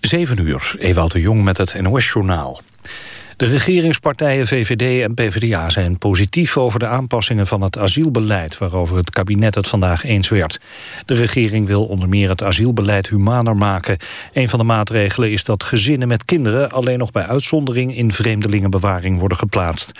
7 uur, Ewout de Jong met het NOS-journaal. De regeringspartijen VVD en PvdA zijn positief over de aanpassingen van het asielbeleid waarover het kabinet het vandaag eens werd. De regering wil onder meer het asielbeleid humaner maken. Een van de maatregelen is dat gezinnen met kinderen alleen nog bij uitzondering in vreemdelingenbewaring worden geplaatst.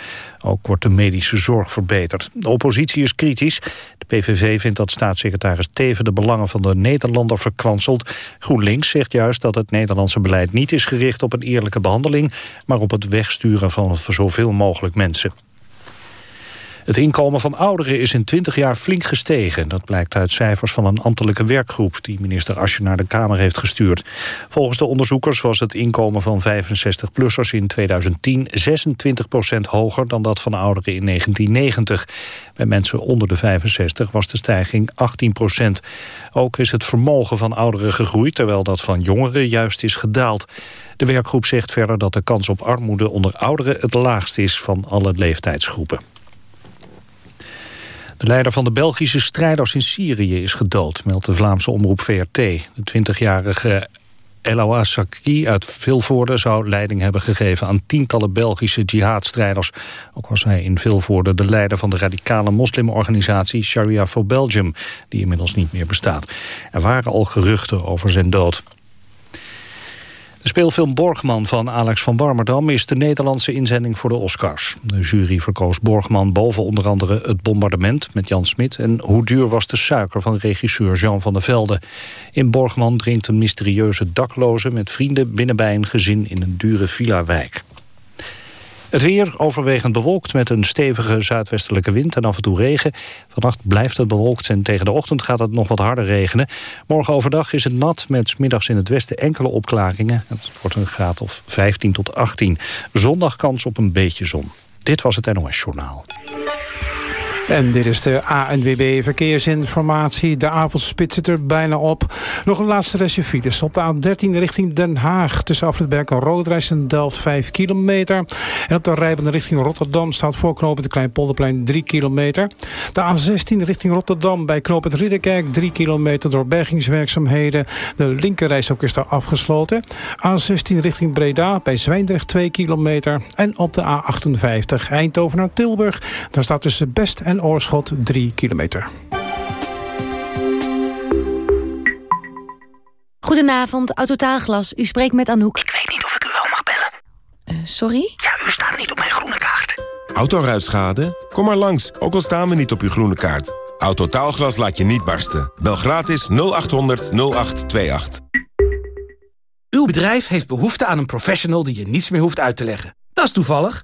Ook wordt de medische zorg verbeterd. De oppositie is kritisch. De PVV vindt dat staatssecretaris Teven de belangen van de Nederlander verkwanselt. GroenLinks zegt juist dat het Nederlandse beleid niet is gericht op een eerlijke behandeling, maar op het wegsturen van zoveel mogelijk mensen. Het inkomen van ouderen is in 20 jaar flink gestegen. Dat blijkt uit cijfers van een ambtelijke werkgroep... die minister Asje naar de Kamer heeft gestuurd. Volgens de onderzoekers was het inkomen van 65-plussers in 2010... 26 procent hoger dan dat van ouderen in 1990. Bij mensen onder de 65 was de stijging 18 procent. Ook is het vermogen van ouderen gegroeid... terwijl dat van jongeren juist is gedaald. De werkgroep zegt verder dat de kans op armoede onder ouderen... het laagst is van alle leeftijdsgroepen. De leider van de Belgische strijders in Syrië is gedood, meldt de Vlaamse omroep VRT. De 20-jarige El Saki uit Vilvoorde zou leiding hebben gegeven aan tientallen Belgische jihadstrijders. Ook was hij in Vilvoorde de leider van de radicale moslimorganisatie Sharia for Belgium, die inmiddels niet meer bestaat. Er waren al geruchten over zijn dood. De speelfilm Borgman van Alex van Warmerdam is de Nederlandse inzending voor de Oscars. De jury verkoos Borgman boven onder andere Het Bombardement met Jan Smit... en Hoe duur was de suiker van regisseur Jean van der Velde. In Borgman dringt een mysterieuze dakloze met vrienden binnen bij een gezin in een dure villa-wijk. Het weer overwegend bewolkt met een stevige zuidwestelijke wind en af en toe regen. Vannacht blijft het bewolkt en tegen de ochtend gaat het nog wat harder regenen. Morgen overdag is het nat met middags in het westen enkele opklaringen. Het wordt een graad of 15 tot 18. Zondag kans op een beetje zon. Dit was het NOS Journaal. En dit is de ANWB Verkeersinformatie. De avondspit zit er bijna op. Nog een laatste restje. Op de A13 richting Den Haag. Tussen Afritberg en Roodreis en Delft 5 kilometer. En op de rijbaan richting Rotterdam staat voor knooppunt de Kleinpolderplein 3 kilometer. De A16 richting Rotterdam bij knooppunt Ridderkerk 3 kilometer door bergingswerkzaamheden. De linkerreis ook is daar afgesloten. A16 richting Breda bij Zwijndrecht 2 kilometer. En op de A58 Eindhoven naar Tilburg. Daar staat tussen Best en Oorschot 3 kilometer. Goedenavond, Autotaalglas. U spreekt met Anouk. Ik weet niet of ik u wel mag bellen. Uh, sorry? Ja, u staat niet op mijn groene kaart. Autoruitschade? Kom maar langs, ook al staan we niet op uw groene kaart. Autotaalglas laat je niet barsten. Bel gratis 0800 0828. Uw bedrijf heeft behoefte aan een professional die je niets meer hoeft uit te leggen. Dat is toevallig.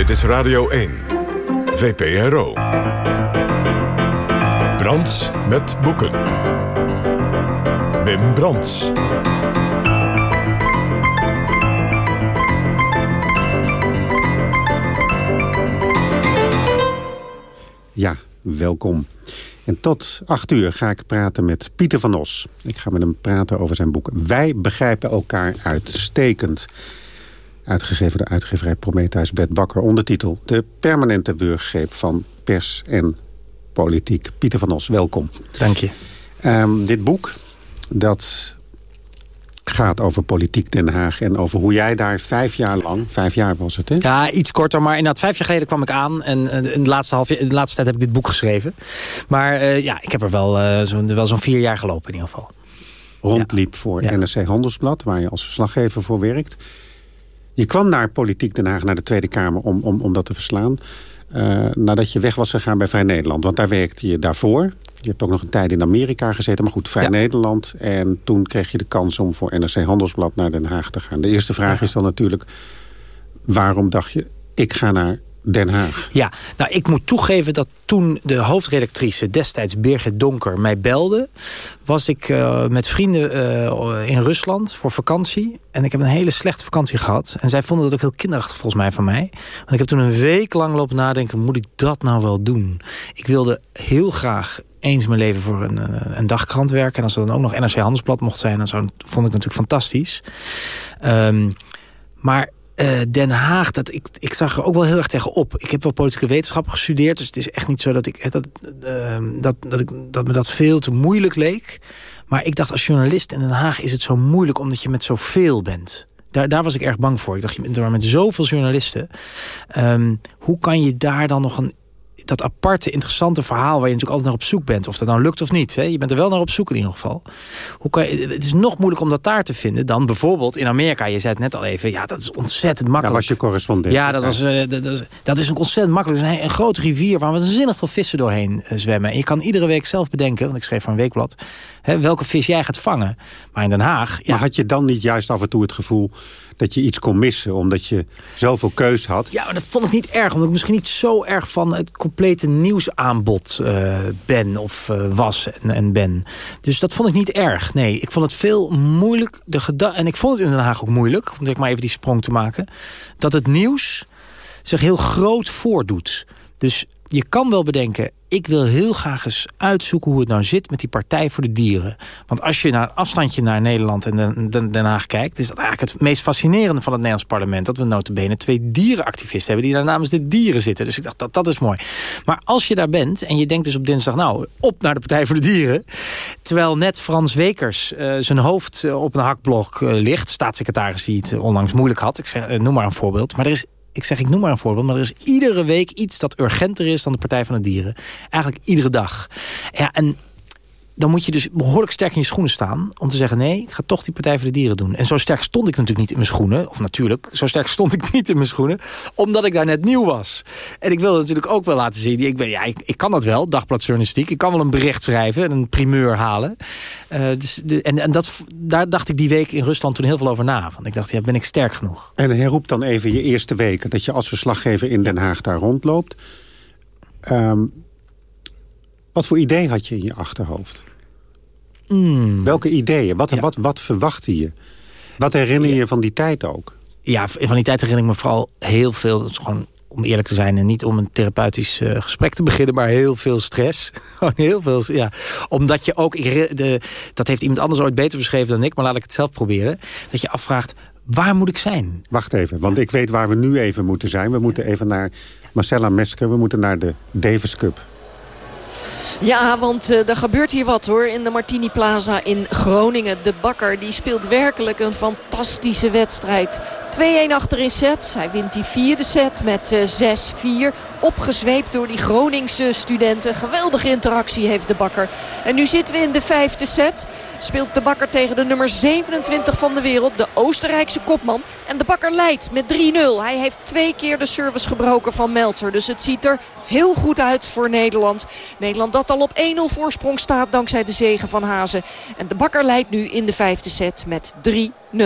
Dit is Radio 1, VPRO. Brands met boeken. Wim Brands. Ja, welkom. En tot acht uur ga ik praten met Pieter van Os. Ik ga met hem praten over zijn boek Wij begrijpen elkaar uitstekend. Uitgegeven door uitgeverij Prometheus Bed Bakker. Ondertitel De permanente wurggreep van pers en politiek. Pieter van Os, welkom. Dank je. Um, dit boek, dat gaat over politiek Den Haag... en over hoe jij daar vijf jaar lang, vijf jaar was het, hè? Ja, iets korter, maar inderdaad vijf jaar geleden kwam ik aan... en in de laatste, half, in de laatste tijd heb ik dit boek geschreven. Maar uh, ja, ik heb er wel uh, zo'n wel zo'n vier jaar gelopen in ieder geval. Rondliep ja. voor ja. NRC Handelsblad, waar je als verslaggever voor werkt... Je kwam naar Politiek Den Haag, naar de Tweede Kamer, om, om, om dat te verslaan. Uh, nadat je weg was gegaan bij Vrij Nederland. Want daar werkte je daarvoor. Je hebt ook nog een tijd in Amerika gezeten, maar goed, Vrij Nederland. En toen kreeg je de kans om voor NRC Handelsblad naar Den Haag te gaan. De eerste vraag is dan natuurlijk, waarom dacht je, ik ga naar Den Haag. Ja, nou ik moet toegeven dat toen de hoofdredactrice destijds Birgit Donker mij belde... was ik uh, met vrienden uh, in Rusland voor vakantie. En ik heb een hele slechte vakantie gehad. En zij vonden dat ook heel kinderachtig volgens mij van mij. Want ik heb toen een week lang lopen nadenken... moet ik dat nou wel doen? Ik wilde heel graag eens mijn leven voor een, een dagkrant werken. En als er dan ook nog NRC Handelsblad mocht zijn... dan vond ik natuurlijk fantastisch. Um, maar uh, Den Haag, dat, ik, ik zag er ook wel heel erg tegen op. Ik heb wel politieke wetenschappen gestudeerd. Dus het is echt niet zo dat, ik, dat, uh, dat, dat, ik, dat me dat veel te moeilijk leek. Maar ik dacht als journalist in Den Haag is het zo moeilijk... omdat je met zoveel bent. Daar, daar was ik erg bang voor. Ik dacht, je bent er met zoveel journalisten. Um, hoe kan je daar dan nog een dat aparte, interessante verhaal... waar je natuurlijk altijd naar op zoek bent. Of dat nou lukt of niet. Hè? Je bent er wel naar op zoek in ieder geval. Hoe kan je, het is nog moeilijk om dat daar te vinden... dan bijvoorbeeld in Amerika. Je zei het net al even. Ja, dat is ontzettend makkelijk. Ja, was je correspondent. Ja, dat, was, uh, dat, dat, is, dat is ook ontzettend makkelijk. Een, een grote rivier waar we zinnig veel vissen doorheen uh, zwemmen. En je kan iedere week zelf bedenken... want ik schreef voor een weekblad... Hè, welke vis jij gaat vangen. Maar in Den Haag... Ja. Maar had je dan niet juist af en toe het gevoel dat je iets kon missen... omdat je zoveel keus had? Ja, maar dat vond ik niet erg. Omdat ik misschien niet zo erg van het complete nieuwsaanbod uh, ben of uh, was en, en, ben. Dus dat vond ik niet erg. Nee, ik vond het veel moeilijk. De en ik vond het in Den Haag ook moeilijk, om ik maar even die sprong te maken... dat het nieuws zich heel groot voordoet. Dus je kan wel bedenken, ik wil heel graag eens uitzoeken hoe het nou zit met die Partij voor de Dieren. Want als je naar een afstandje naar Nederland en Den Haag kijkt... is dat eigenlijk het meest fascinerende van het Nederlands parlement... dat we notabene twee dierenactivisten hebben die daar namens de dieren zitten. Dus ik dacht, dat, dat is mooi. Maar als je daar bent en je denkt dus op dinsdag... nou, op naar de Partij voor de Dieren... terwijl net Frans Wekers uh, zijn hoofd op een hakblok uh, ligt... staatssecretaris die het onlangs moeilijk had, ik zeg, noem maar een voorbeeld... maar er is ik zeg, ik noem maar een voorbeeld... maar er is iedere week iets dat urgenter is dan de Partij van de Dieren. Eigenlijk iedere dag. Ja, en dan moet je dus behoorlijk sterk in je schoenen staan... om te zeggen, nee, ik ga toch die Partij voor de Dieren doen. En zo sterk stond ik natuurlijk niet in mijn schoenen. Of natuurlijk, zo sterk stond ik niet in mijn schoenen. Omdat ik daar net nieuw was. En ik wilde natuurlijk ook wel laten zien... Ik, ben, ja, ik, ik kan dat wel, dagbladjournalistiek. Ik kan wel een bericht schrijven en een primeur halen. Uh, dus de, en en dat, daar dacht ik die week in Rusland toen heel veel over na. Want ik dacht, ja, ben ik sterk genoeg? En herroep dan even je eerste weken... dat je als verslaggever in Den Haag daar rondloopt... Um, wat voor idee had je in je achterhoofd? Mm. Welke ideeën? Wat, ja. wat, wat verwachtte je? Wat herinner je ja. van die tijd ook? Ja, van die tijd herinner ik me vooral heel veel. Dat is gewoon om eerlijk te zijn en niet om een therapeutisch uh, gesprek te beginnen... maar heel veel stress. Gewoon heel veel, ja. Omdat je ook, ik, de, dat heeft iemand anders ooit beter beschreven dan ik... maar laat ik het zelf proberen. Dat je afvraagt, waar moet ik zijn? Wacht even, want ik weet waar we nu even moeten zijn. We moeten even naar Marcella Mesker, we moeten naar de Davis Cup. Ja, want uh, er gebeurt hier wat hoor in de Martini Plaza in Groningen. De bakker die speelt werkelijk een fantastische wedstrijd. 2-1 achter in set. Hij wint die vierde set met uh, 6-4. Opgezweept door die Groningse studenten. Geweldige interactie heeft de bakker. En nu zitten we in de vijfde set. Speelt de bakker tegen de nummer 27 van de wereld. De Oostenrijkse kopman. En de bakker leidt met 3-0. Hij heeft twee keer de service gebroken van Meltzer. Dus het ziet er heel goed uit voor Nederland. Nederland dat al op 1-0 voorsprong staat dankzij de zegen van Hazen. En de bakker leidt nu in de vijfde set met 3-0.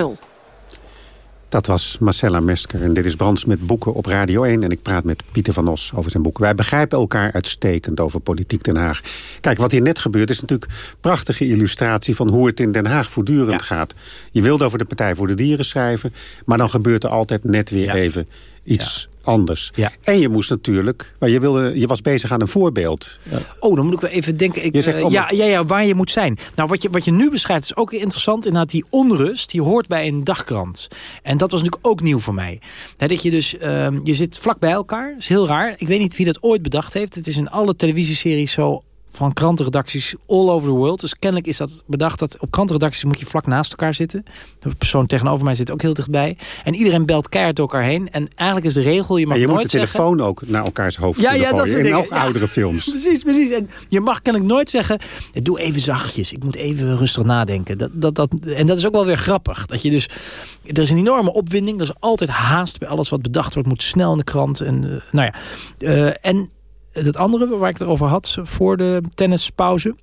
Dat was Marcella Mesker en dit is Brands met Boeken op Radio 1. En ik praat met Pieter van Os over zijn boek. Wij begrijpen elkaar uitstekend over politiek Den Haag. Kijk, wat hier net gebeurt is natuurlijk een prachtige illustratie... van hoe het in Den Haag voortdurend ja. gaat. Je wilde over de Partij voor de Dieren schrijven... maar dan gebeurt er altijd net weer ja. even iets. Anders. Ja. En je moest natuurlijk, maar je, wilde, je was bezig aan een voorbeeld. Oh, dan moet ik wel even denken. Ik, zegt, uh, ja, ja, ja, waar je moet zijn. Nou, wat je, wat je nu beschrijft is ook interessant. Inderdaad, die onrust, die hoort bij een dagkrant. En dat was natuurlijk ook nieuw voor mij. He, dat je dus, uh, je zit vlak bij elkaar. Is heel raar. Ik weet niet wie dat ooit bedacht heeft. Het is in alle televisieseries zo van krantenredacties all over the world. Dus kennelijk is dat bedacht dat op krantenredacties moet je vlak naast elkaar zitten. De persoon tegenover mij zit ook heel dichtbij. En iedereen belt keihard door elkaar heen. En eigenlijk is de regel, je mag je nooit moet de zeggen, telefoon ook naar elkaars hoofd ja, ja, dat in nog oudere films. precies, precies. En je mag kennelijk nooit zeggen, doe even zachtjes. Ik moet even rustig nadenken. Dat, dat, dat, en dat is ook wel weer grappig. Dat je dus, er is een enorme opwinding. Er is altijd haast bij alles wat bedacht wordt. Moet snel in de krant. En, uh, nou ja. Uh, en het andere waar ik het over had voor de tennispauze...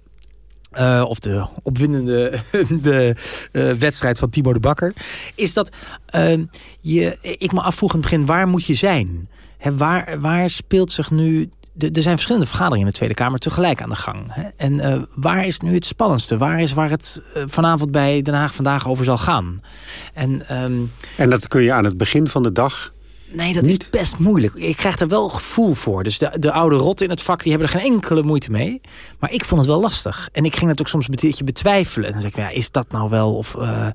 Uh, of de opwindende de, uh, wedstrijd van Timo de Bakker... is dat uh, je, ik me afvroeg in het begin, waar moet je zijn? He, waar, waar speelt zich nu... Er zijn verschillende vergaderingen in de Tweede Kamer tegelijk aan de gang. Hè? En waar is nu het spannendste? Waar is waar het vanavond bij Den Haag vandaag over zal gaan? En, um, en dat kun je aan het begin van de dag Nee, dat is best moeilijk. Ik krijg er wel gevoel voor. Dus de, de oude rotten in het vak, die hebben er geen enkele moeite mee. Maar ik vond het wel lastig. En ik ging het ook soms een beetje betwijfelen. En dan zeg ik, ja, is dat nou wel... of uh,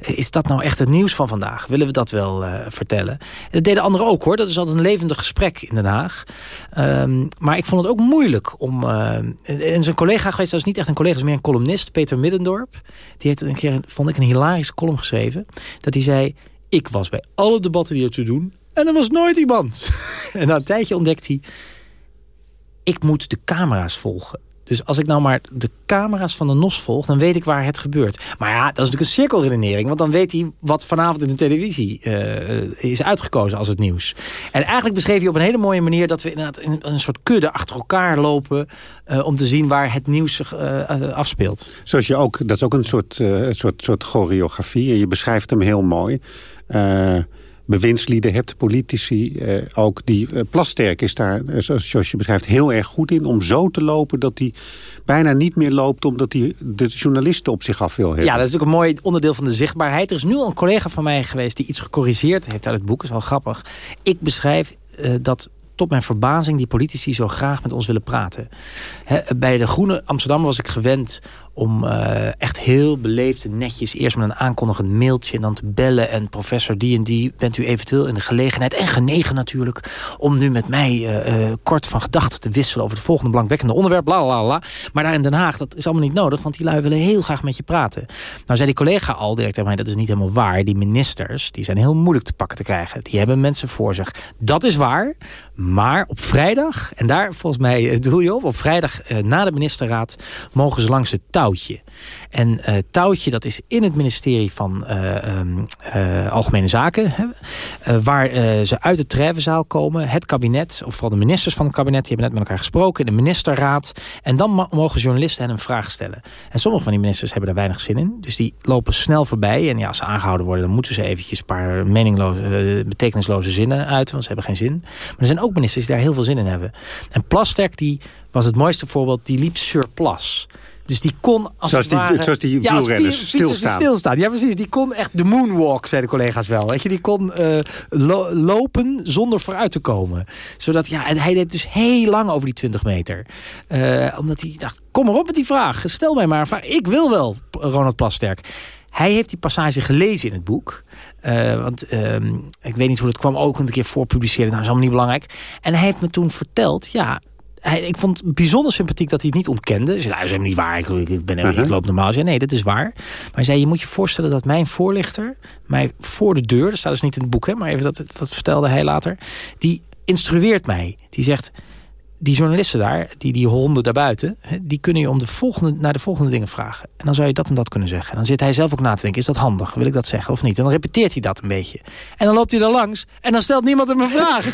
is dat nou echt het nieuws van vandaag? Willen we dat wel uh, vertellen? Dat deden anderen ook, hoor. Dat is altijd een levendig gesprek in Den Haag. Um, maar ik vond het ook moeilijk om... Uh, en zijn collega geweest, dat is niet echt een collega... is meer een columnist, Peter Middendorp. Die heeft een keer, vond ik, een hilarische column geschreven. Dat hij zei... Ik was bij alle debatten die er te doen en er was nooit iemand. en na een tijdje ontdekt hij... ik moet de camera's volgen. Dus als ik nou maar de camera's van de NOS volg... dan weet ik waar het gebeurt. Maar ja, dat is natuurlijk een cirkelredenering. Want dan weet hij wat vanavond in de televisie uh, is uitgekozen als het nieuws. En eigenlijk beschreef hij op een hele mooie manier... dat we inderdaad in een soort kudde achter elkaar lopen... Uh, om te zien waar het nieuws zich afspeelt. Zoals je ook, dat is ook een soort, soort, soort choreografie. Je beschrijft hem heel mooi bewindslieden hebt, politici eh, ook. Die uh, Plasterk is daar, uh, zoals je beschrijft, heel erg goed in... om zo te lopen dat hij bijna niet meer loopt... omdat hij de journalisten op zich af wil hebben. Ja, dat is ook een mooi onderdeel van de zichtbaarheid. Er is nu al een collega van mij geweest die iets gecorrigeerd heeft uit het boek. Dat is wel grappig. Ik beschrijf dat tot mijn verbazing die politici zo graag met ons willen praten. bij de Groene Amsterdam was ik gewend om uh, echt heel beleefd en netjes... eerst met een aankondigend mailtje en dan te bellen... en professor die en die, bent u eventueel in de gelegenheid... en genegen natuurlijk, om nu met mij uh, uh, kort van gedachten te wisselen... over het volgende belangwekkende onderwerp, bla bla bla. Maar daar in Den Haag, dat is allemaal niet nodig... want die lui willen heel graag met je praten. Nou zei die collega al direct tegen mij, dat is niet helemaal waar. Die ministers, die zijn heel moeilijk te pakken te krijgen. Die hebben mensen voor zich. Dat is waar, maar op vrijdag... en daar volgens mij doel je op... op vrijdag na de ministerraad mogen ze langs de touw touwtje. En uh, touwtje, dat is in het ministerie van uh, uh, Algemene Zaken. Hè, waar ze uit de treffenzaal komen. Het kabinet, of vooral de ministers van het kabinet... die hebben net met elkaar gesproken in de ministerraad. En dan mogen journalisten hen een vraag stellen. En sommige van die ministers hebben daar weinig zin in. Dus die lopen snel voorbij. En ja, als ze aangehouden worden... dan moeten ze eventjes een paar meningloze, betekenisloze zinnen uit. Want ze hebben geen zin. Maar er zijn ook ministers die daar heel veel zin in hebben. En Plasterk, die was het mooiste voorbeeld. Die liep surplus. Dus die kon als zoals, het ware, die, zoals die wielrenners ja, stilstaan. stilstaan. Ja, precies. Die kon echt de moonwalk, zeiden de collega's wel. Weet je, die kon uh, lo lopen zonder vooruit te komen. Zodat, ja, en hij deed dus heel lang over die 20 meter. Uh, omdat hij dacht, kom maar op met die vraag. Stel mij maar een vraag. Ik wil wel, Ronald Plasterk. Hij heeft die passage gelezen in het boek. Uh, want uh, ik weet niet hoe het kwam. Ook een keer voorpubliceerde. Nou, dat is allemaal niet belangrijk. En hij heeft me toen verteld... ja, hij, ik vond het bijzonder sympathiek dat hij het niet ontkende. Hij zei, nou, dat is helemaal niet waar. Ik, ik, ben, uh -huh. ik loop normaal. Zei, nee, dat is waar. Maar hij zei, je moet je voorstellen dat mijn voorlichter... mij voor de deur, dat staat dus niet in het boek... Hè, maar even dat, dat vertelde hij later... die instrueert mij. Die zegt die journalisten daar, die, die honden daarbuiten... die kunnen je om de volgende, naar de volgende dingen vragen. En dan zou je dat en dat kunnen zeggen. En dan zit hij zelf ook na te denken, is dat handig? Wil ik dat zeggen of niet? En dan repeteert hij dat een beetje. En dan loopt hij er langs en dan stelt niemand hem een vraag.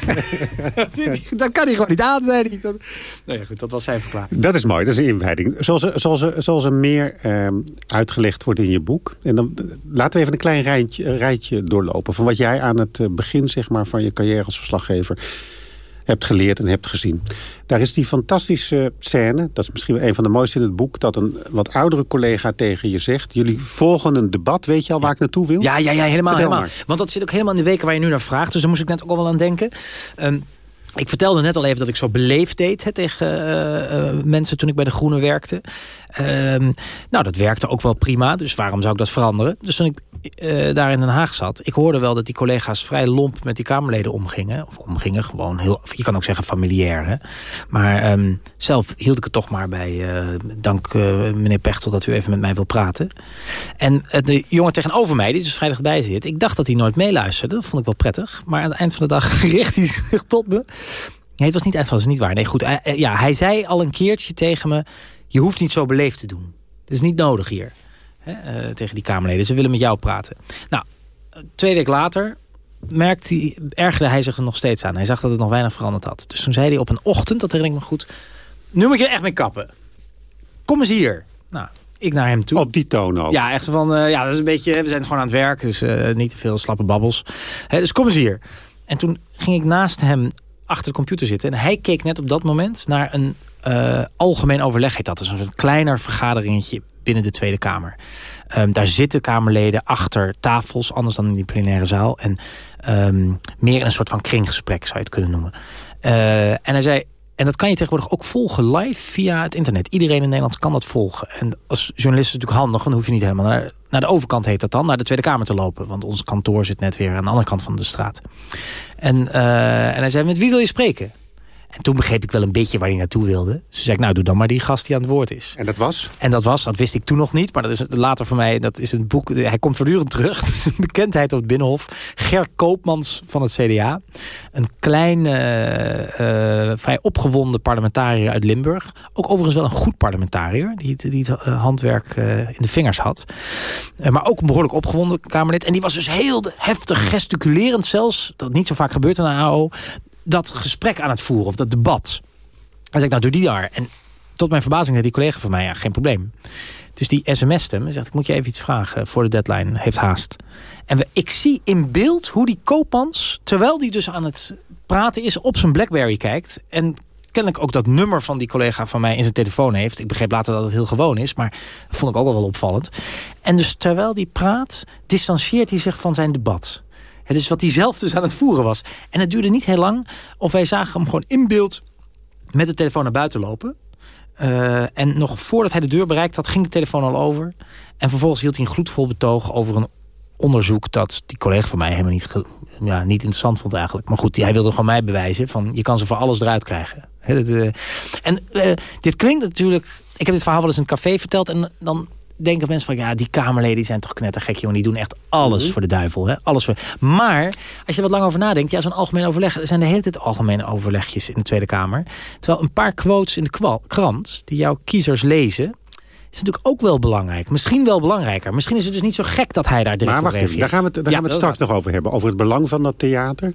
dan kan hij gewoon niet aan, zei hij. Dat, nou ja, goed, dat was zijn verklaring. Dat is mooi, dat is een inwijding. Zoals, zoals, zoals er meer eh, uitgelegd wordt in je boek. En dan laten we even een klein rijtje, rijtje doorlopen... van wat jij aan het eh, begin zeg maar, van je carrière als verslaggever hebt geleerd en hebt gezien. Daar is die fantastische scène, dat is misschien wel een van de mooiste in het boek... dat een wat oudere collega tegen je zegt... jullie volgen een debat, weet je al waar ik naartoe wil? Ja, ja, ja helemaal. helemaal. Want dat zit ook helemaal in de weken waar je nu naar vraagt. Dus daar moest ik net ook al wel aan denken. Um, ik vertelde net al even dat ik zo beleefd deed hè, tegen uh, uh, mensen toen ik bij de Groene werkte. Uh, nou, dat werkte ook wel prima, dus waarom zou ik dat veranderen? Dus toen ik daar in Den Haag zat, ik hoorde wel dat die collega's vrij lomp met die Kamerleden omgingen. Of omgingen, gewoon heel, je kan ook zeggen familiair. Hè? Maar um, zelf hield ik het toch maar bij, dank meneer Pechtel dat u even met mij wil praten. En de jongen tegenover mij, die dus vrijdag bij zit, ik dacht dat hij nooit meeluisterde. Dat vond ik wel prettig. Maar aan het eind van de dag richt hij zich tot me. Nee, het was niet echt dat is niet waar. Nee, goed. Ja, hij zei al een keertje tegen me... je hoeft niet zo beleefd te doen. Dat is niet nodig hier. Hè, uh, tegen die Kamerleden. Ze willen met jou praten. Nou, twee weken later merkte hij, ergerde hij zich er nog steeds aan. Hij zag dat het nog weinig veranderd had. Dus toen zei hij op een ochtend, dat herinner ik me goed... nu moet je er echt mee kappen. Kom eens hier. Nou, ik naar hem toe. Op die toon ook? Ja, echt van, uh, ja, dat is een beetje, we zijn gewoon aan het werk. Dus uh, niet te veel slappe babbels. Dus kom eens hier. En toen ging ik naast hem achter de computer zitten. En hij keek net op dat moment naar een uh, algemeen overleg, heet dat. Dus een kleiner vergaderingetje binnen de Tweede Kamer. Um, daar zitten Kamerleden achter tafels, anders dan in die plenaire zaal. En um, meer in een soort van kringgesprek zou je het kunnen noemen. Uh, en hij zei, en dat kan je tegenwoordig ook volgen live via het internet. Iedereen in Nederland kan dat volgen. En als journalist is het natuurlijk handig, dan hoef je niet helemaal naar, naar de overkant heet dat dan, naar de Tweede Kamer te lopen. Want ons kantoor zit net weer aan de andere kant van de straat. En, uh, en hij zei, met wie wil je spreken? En toen begreep ik wel een beetje waar hij naartoe wilde. Dus zei ik, nou doe dan maar die gast die aan het woord is. En dat was? En dat was, dat wist ik toen nog niet. Maar dat is later voor mij, dat is een boek, hij komt voortdurend terug. Dat is een bekendheid op het Binnenhof. Ger Koopmans van het CDA. Een klein, uh, uh, vrij opgewonden parlementariër uit Limburg. Ook overigens wel een goed parlementariër. Die, die het uh, handwerk in de vingers had. maar ook een behoorlijk opgewonden Kamerlid. En die was dus heel heftig gesticulerend zelfs. Dat niet zo vaak gebeurt in de AO dat gesprek aan het voeren, of dat debat. Dan zeg ik, nou doe die daar. En tot mijn verbazing zei die collega van mij, ja, geen probleem. Dus die sms'te hem en zegt, ik moet je even iets vragen voor de deadline, heeft haast. En ik zie in beeld hoe die koopmans, terwijl die dus aan het praten is, op zijn Blackberry kijkt. En kennelijk ook dat nummer van die collega van mij in zijn telefoon heeft. Ik begreep later dat het heel gewoon is, maar vond ik ook wel opvallend. En dus terwijl die praat, distancieert hij zich van zijn debat. Het is wat hij zelf dus aan het voeren was. En het duurde niet heel lang of wij zagen hem gewoon in beeld met de telefoon naar buiten lopen. Uh, en nog voordat hij de deur bereikt had, ging de telefoon al over. En vervolgens hield hij een gloedvol betoog over een onderzoek... dat die collega van mij helemaal niet, ja, niet interessant vond eigenlijk. Maar goed, hij wilde gewoon mij bewijzen van... je kan ze voor alles eruit krijgen. En uh, dit klinkt natuurlijk... Ik heb dit verhaal wel eens in een café verteld... en dan denken mensen van, ja, die Kamerleden die zijn toch knettergek, jongen. Die doen echt alles voor de duivel. Hè? Alles voor... Maar, als je er wat lang over nadenkt, ja, zo'n algemeen overleg... er zijn de hele tijd algemene overlegjes in de Tweede Kamer. Terwijl een paar quotes in de krant, die jouw kiezers lezen is natuurlijk ook wel belangrijk. Misschien wel belangrijker. Misschien is het dus niet zo gek dat hij daar direct maar wacht even, daar gaan we het, daar gaan we het straks nog over hebben. Over het belang van dat theater.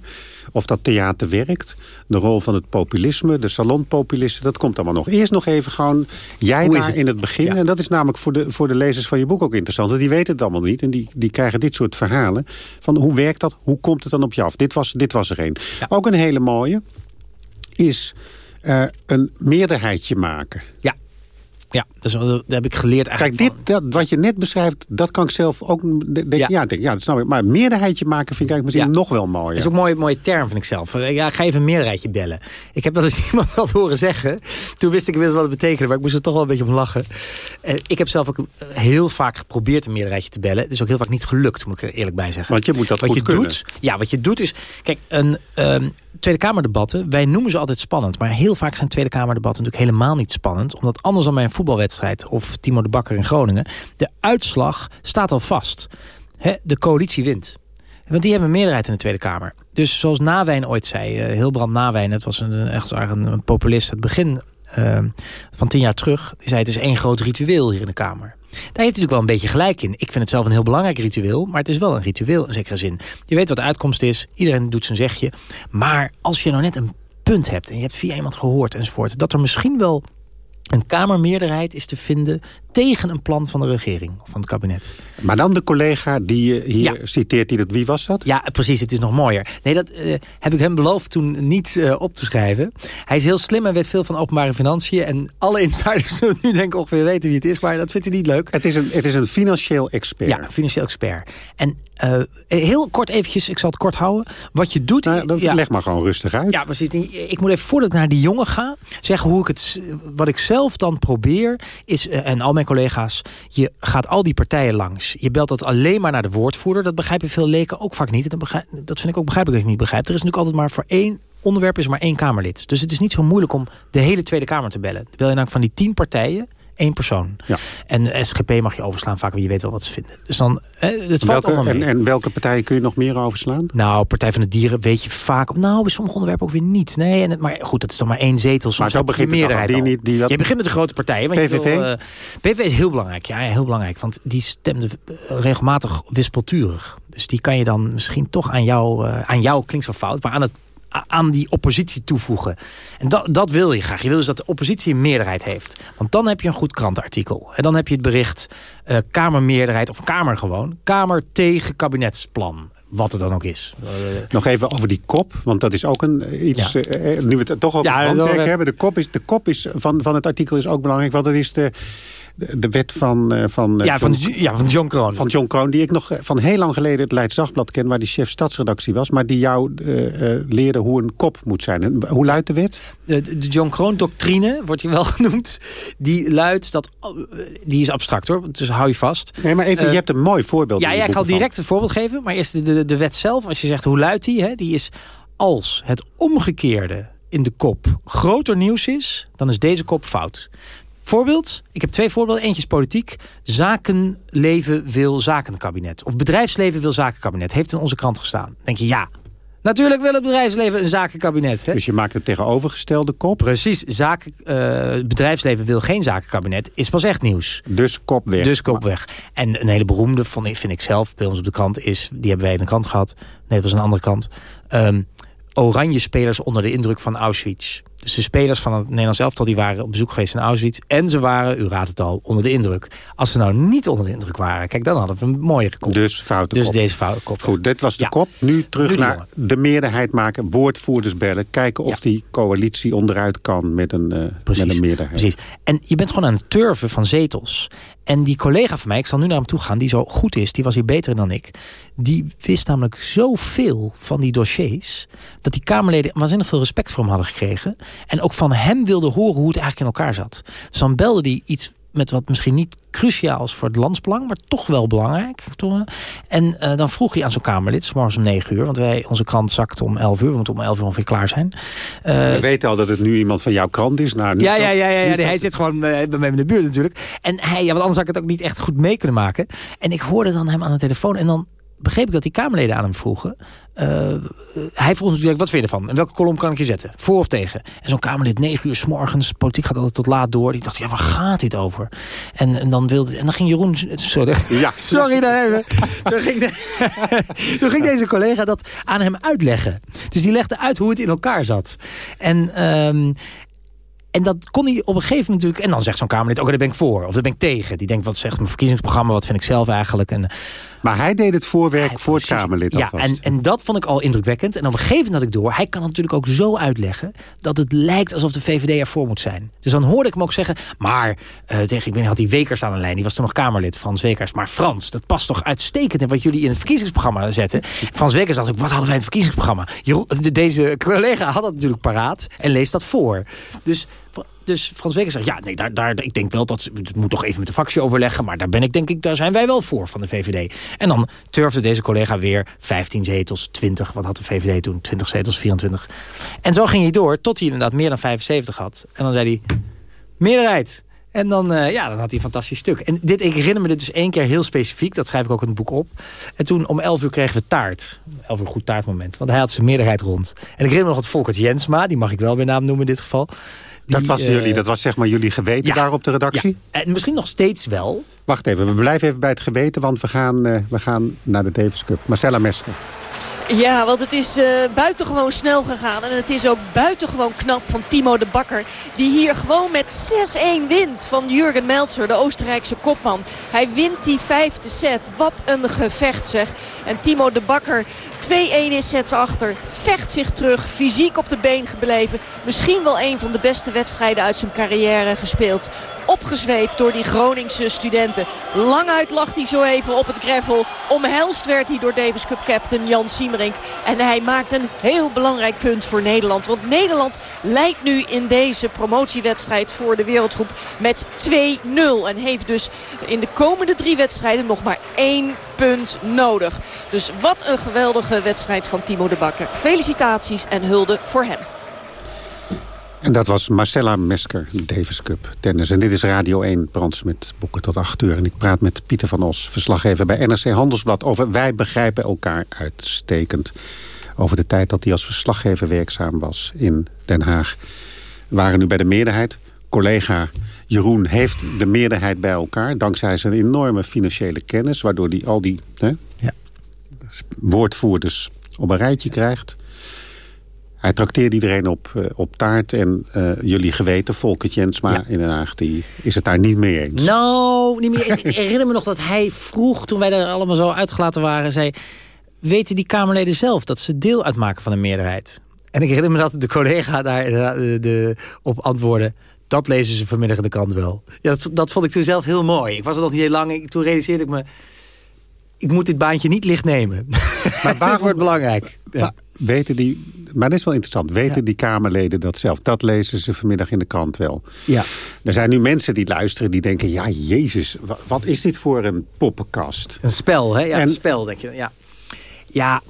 Of dat theater werkt. De rol van het populisme, de salonpopulisten. Dat komt allemaal nog. Eerst nog even gewoon jij Hoe daar het? in het begin. Ja. En dat is namelijk voor de, voor de lezers van je boek ook interessant. Want die weten het allemaal niet. En die, die krijgen dit soort verhalen. Van hoe werkt dat? Hoe komt het dan op je af? Dit was, dit was er een. Ook een hele mooie is uh, een meerderheidje maken. Ja. Ja, dus dat heb ik geleerd Kijk, eigenlijk. dit, dat, wat je net beschrijft, dat kan ik zelf ook... De, de, ja. Ja, denk, ja, dat snap ik. Maar een meerderheidje maken vind ik eigenlijk misschien Ja. nog wel mooier. Dat is ook een mooie, mooie term, vind ik zelf. Ja, ga even een meerderheidje bellen. Ik heb dat eens iemand al horen zeggen. Toen wist ik inmiddels wat het betekende, maar ik moest er toch wel een beetje om lachen. Eh, ik heb zelf ook heel vaak geprobeerd een meerderheidje te bellen. Het is ook heel vaak niet gelukt, moet ik er eerlijk bij zeggen. Want je moet dat wat goed je kunnen. doet, Ja, wat je doet is... Kijk, een ehm, Tweede Kamerdebatten, wij noemen ze altijd spannend. Maar heel vaak zijn Tweede Kamerdebatten natuurlijk helemaal niet spannend. Omdat anders dan bij een voetbalwedstrijd of Timo de Bakker in Groningen... de uitslag staat al vast. De coalitie wint. Want die hebben meerderheid in de Tweede Kamer. Dus zoals Nawijn ooit zei, uh, Hilbrand Nawijn... het was een, echt een, een populist het begin uh, van tien jaar terug... die zei het is één groot ritueel hier in de Kamer. Daar heeft hij natuurlijk wel een beetje gelijk in. Ik vind het zelf een heel belangrijk ritueel, maar het is wel een ritueel in zekere zin. Je weet wat de uitkomst is, iedereen doet zijn zegje. Maar als je nou net een punt hebt en je hebt via iemand gehoord enzovoort... dat er misschien wel een Kamermeerderheid is te vinden tegen een plan van de regering of van het kabinet. Maar dan de collega die je hier ja. citeert, die dat, wie was dat? Ja, precies, het is nog mooier. Nee, dat uh, heb ik hem beloofd toen niet uh, op te schrijven. Hij is heel slim en weet veel van openbare financiën. En alle insiders zullen nu denken ongeveer weten wie het is, maar dat vindt hij niet leuk. Het is een, het is een financieel expert. Ja, een financieel expert. En uh, heel kort eventjes, ik zal het kort houden. Wat je doet... Nou, dat ja, leg maar gewoon rustig uit. Ja, precies. Ik moet even, voordat ik naar die jongen ga, zeggen hoe ik het... Wat ik zelf dan probeer, is, en al mijn collega's... je gaat al die partijen langs. Je belt dat alleen maar naar de woordvoerder. Dat begrijpen veel leken ook vaak niet. En dat, vind ik ook begrijpelijk dat ik niet begrijp. Er is natuurlijk altijd maar voor één onderwerp is maar één Kamerlid. Dus het is niet zo moeilijk om de hele Tweede Kamer te bellen. Dan bel je namelijk van die tien partijen Eén persoon. Ja. En de SGP mag je overslaan vaak, want je weet wel wat ze vinden. Dus dan, eh, het valt allemaal mee. en, en welke partijen kun je nog meer overslaan? Nou, Partij van de Dieren weet je vaak... Nou, bij sommige onderwerpen ook weer niet. Nee, en het, maar goed, dat is dan maar één zetel. Soms Maar zo begint het meerderheid. Die niet- die dat- Je begint met de grote partijen. Want je PVV? wil, eh, PVV is heel belangrijk. Ja, heel belangrijk. Want die stemde eh, regelmatig wispelturig. Dus die kan je dan misschien toch aan jou... eh, aan jou klinkt zo fout, maar aan het aan die oppositie toevoegen. En dat, dat wil je graag. Je wil dus dat de oppositie een meerderheid heeft. Want dan heb je een goed krantenartikel. En dan heb je het bericht eh, Kamermeerderheid, of Kamer gewoon. Kamer tegen kabinetsplan. Wat het dan ook is. Eh, Nog even over die kop, want dat is ook een, eh, iets... Ja. eh, nu we het toch over Ja, het dat handwerk wel, hebben. De kop, is, de kop is van, van het artikel is ook belangrijk, want het is de, de, wet van, eh, van, ja, van, John, ja, van John Kroon. van John Kroon, die ik nog eh, van heel lang geleden het Leids Dagblad ken, waar die chef stadsredactie was, maar die jou eh, leerde hoe een kop moet zijn. En hoe luidt de wet? De, de John Kroon-doctrine, wordt hij wel genoemd. Die luidt dat... Die is abstract hoor, dus hou je vast. Nee, maar even, je hebt een mooi voorbeeld. Ja, ja, ik ga van. direct een voorbeeld geven. Maar eerst de, de, de wet zelf. Als je zegt, hoe luidt die? Hè? Die is als het omgekeerde in de kop groter nieuws is... dan is deze kop fout. Voorbeeld, ik heb twee voorbeelden. Eentje is politiek. Zakenleven wil zakenkabinet. Of bedrijfsleven wil zakenkabinet. Heeft in onze krant gestaan. Denk je, ja, natuurlijk wil het bedrijfsleven een zakenkabinet. Hè? Dus je maakt het tegenovergestelde kop. Precies, zaken, eh, bedrijfsleven wil geen zakenkabinet. Is pas echt nieuws. Dus kop weg. Dus kop weg. En een hele beroemde, vond vind ik zelf, bij ons op de krant is... die hebben wij in de krant gehad. Nee, dat was een andere krant. Ehm, oranje spelers onder de indruk van Auschwitz. De spelers van het Nederlands elftal die waren op bezoek geweest in Auschwitz. En ze waren, u raadt het al, onder de indruk. Als ze nou niet onder de indruk waren, kijk, dan hadden we een mooiere kop. Dus foute Dus kop. deze foute kop. Goed, dit was de Ja. kop. Nu terug Nu naar jongen. de meerderheid maken, woordvoerders bellen. Kijken of Ja. die coalitie onderuit kan met een, eh, met een meerderheid. Precies. En je bent gewoon aan het turven van zetels. En die collega van mij, ik zal nu naar hem toe gaan... die zo goed is, die was hier beter dan ik... die wist namelijk zoveel van die dossiers... dat die Kamerleden waanzinnig veel respect voor hem hadden gekregen. En ook van hem wilden horen hoe het eigenlijk in elkaar zat. Dus dan belde hij iets met wat misschien niet cruciaal is voor het landsbelang... maar toch wel belangrijk. En eh, dan vroeg hij aan zo'n Kamerlid, 's morgens om 9 uur... want wij, onze krant zakt om 11 uur, we moeten om 11 uur ongeveer klaar zijn... Eh, We weten al dat het nu iemand van jouw krant is. Nou, ja, ja, ja, ja, ja. hij zit gewoon eh, bij mij in de buurt natuurlijk. En hij, ja, want anders had ik het ook niet echt goed mee kunnen maken. En ik hoorde dan hem aan de telefoon en dan begreep ik dat die Kamerleden aan hem vroegen. Eh, hij vroeg natuurlijk, wat vind je ervan? En welke kolom kan ik je zetten? Voor of tegen? En zo'n Kamerlid, negen uur s morgens, politiek gaat altijd tot laat door. Die dacht, ja, waar gaat dit over? En, en, dan, wilde, en dan ging Jeroen... Sorry, Ja. sorry daar even. Toen ging, de- toen ging deze collega dat aan hem uitleggen. Dus die legde uit hoe het in elkaar zat. En... ehm, en dat kon hij op een gegeven moment natuurlijk... En dan zegt zo'n Kamerlid, oké, daar ben ik voor. Of daar ben ik tegen. Die denkt, wat zegt mijn verkiezingsprogramma? Wat vind ik zelf eigenlijk? En, Maar hij deed het voorwerk voor het precies. Kamerlid Ja, en, en dat vond ik al indrukwekkend. En op een gegeven moment had ik door... hij kan het natuurlijk ook zo uitleggen... dat het lijkt alsof de VVD ervoor moet zijn. Dus dan hoorde ik hem ook zeggen... maar eh, tegen, ik weet niet, had die Wekers aan de lijn. Die was toen nog Kamerlid, Frans Wekers. Maar Frans, dat past toch uitstekend in wat jullie in het verkiezingsprogramma zetten. Frans Wekers dacht ook, wat hadden wij in het verkiezingsprogramma? Jeroen, deze collega had dat natuurlijk paraat en leest dat voor. Dus... Dus Frans Wekers zegt, ja, nee, daar, daar, ik denk wel dat... het moet toch even met de fractie overleggen... maar daar ben ik denk ik, daar zijn wij wel voor van de VVD. En dan turfde deze collega weer 15 zetels, 20. Wat had de VVD toen? 20 zetels, 24. En zo ging hij door, tot hij inderdaad meer dan 75 had. En dan zei hij, meerderheid. En dan, eh, ja, dan had hij een fantastisch stuk. En dit, ik herinner me dit dus één keer heel specifiek. Dat schrijf ik ook in het boek op. En toen om 11 uur kregen we taart. 11 uur goed taartmoment. Want hij had zijn meerderheid rond. En ik herinner me nog dat Volkert Jensma, die mag ik wel bij naam noemen in dit geval. Dat was eh, jullie, dat was zeg maar jullie geweten ja. daar op de redactie? ja, en misschien nog steeds wel. Wacht even, we blijven even bij het geweten, want we gaan, eh, we gaan naar de Davis Cup. Marcella Mesker. Ja, want het is eh, buitengewoon snel gegaan. En het is ook buitengewoon knap van Timo de Bakker. Die hier gewoon met 6-1 wint van Jurgen Meltzer, de Oostenrijkse kopman. Hij wint die vijfde set. Wat een gevecht zeg. En Timo de Bakker 2-1 in sets achter. Vecht zich terug. Fysiek op de been gebleven. Misschien wel een van de beste wedstrijden uit zijn carrière gespeeld. Opgezweept door die Groningse studenten. Languit lag hij zo even op het gravel. Omhelst werd hij door Davis Cup captain Jan Siemerink. En hij maakt een heel belangrijk punt voor Nederland. Want Nederland leidt nu in deze promotiewedstrijd voor de wereldgroep met 2-0. En heeft dus in de komende drie wedstrijden nog maar één punt nodig. Dus wat een geweldige wedstrijd van Timo de Bakker. Felicitaties en hulde voor hem. En dat was Marcella Mesker, Davis Cup tennis. En dit is Radio 1, Brands met boeken tot 8 uur. En ik praat met Pieter van Os, verslaggever bij NRC Handelsblad... over Wij begrijpen elkaar uitstekend. Over de tijd dat hij als verslaggever werkzaam was in Den Haag. We waren nu bij de meerderheid. Collega Jeroen heeft de meerderheid bij elkaar... dankzij zijn enorme financiële kennis... waardoor hij al die hè, Ja. Woordvoerders op een rijtje krijgt... Hij trakteert iedereen op, eh, op taart. En eh, jullie geweten, Volker Jensma in Den Haag... die is het daar niet mee eens. Nou, niet meer eens. Ik herinner me nog dat hij vroeg, toen wij daar allemaal zo uitgelaten waren... zei, weten die Kamerleden zelf dat ze deel uitmaken van een meerderheid? En ik herinner me dat de collega daar inderdaad, eh, de, op antwoordde... dat lezen ze vanmiddag in de krant wel. Ja, dat, dat vond ik toen zelf heel mooi. Ik was er nog niet heel lang. Ik, toen realiseerde ik me... ik moet dit baantje niet licht nemen. Maar waarom- wordt belangrijk? Ja. Weten die, maar dat is wel interessant. Weten die Kamerleden dat zelf? Dat lezen ze vanmiddag in de krant wel. Ja. Er zijn nu mensen die luisteren die denken... ja, jezus, wa- wat is dit voor een poppenkast? Een spel, hè? Ja, En- een spel, denk je. Ja. ja,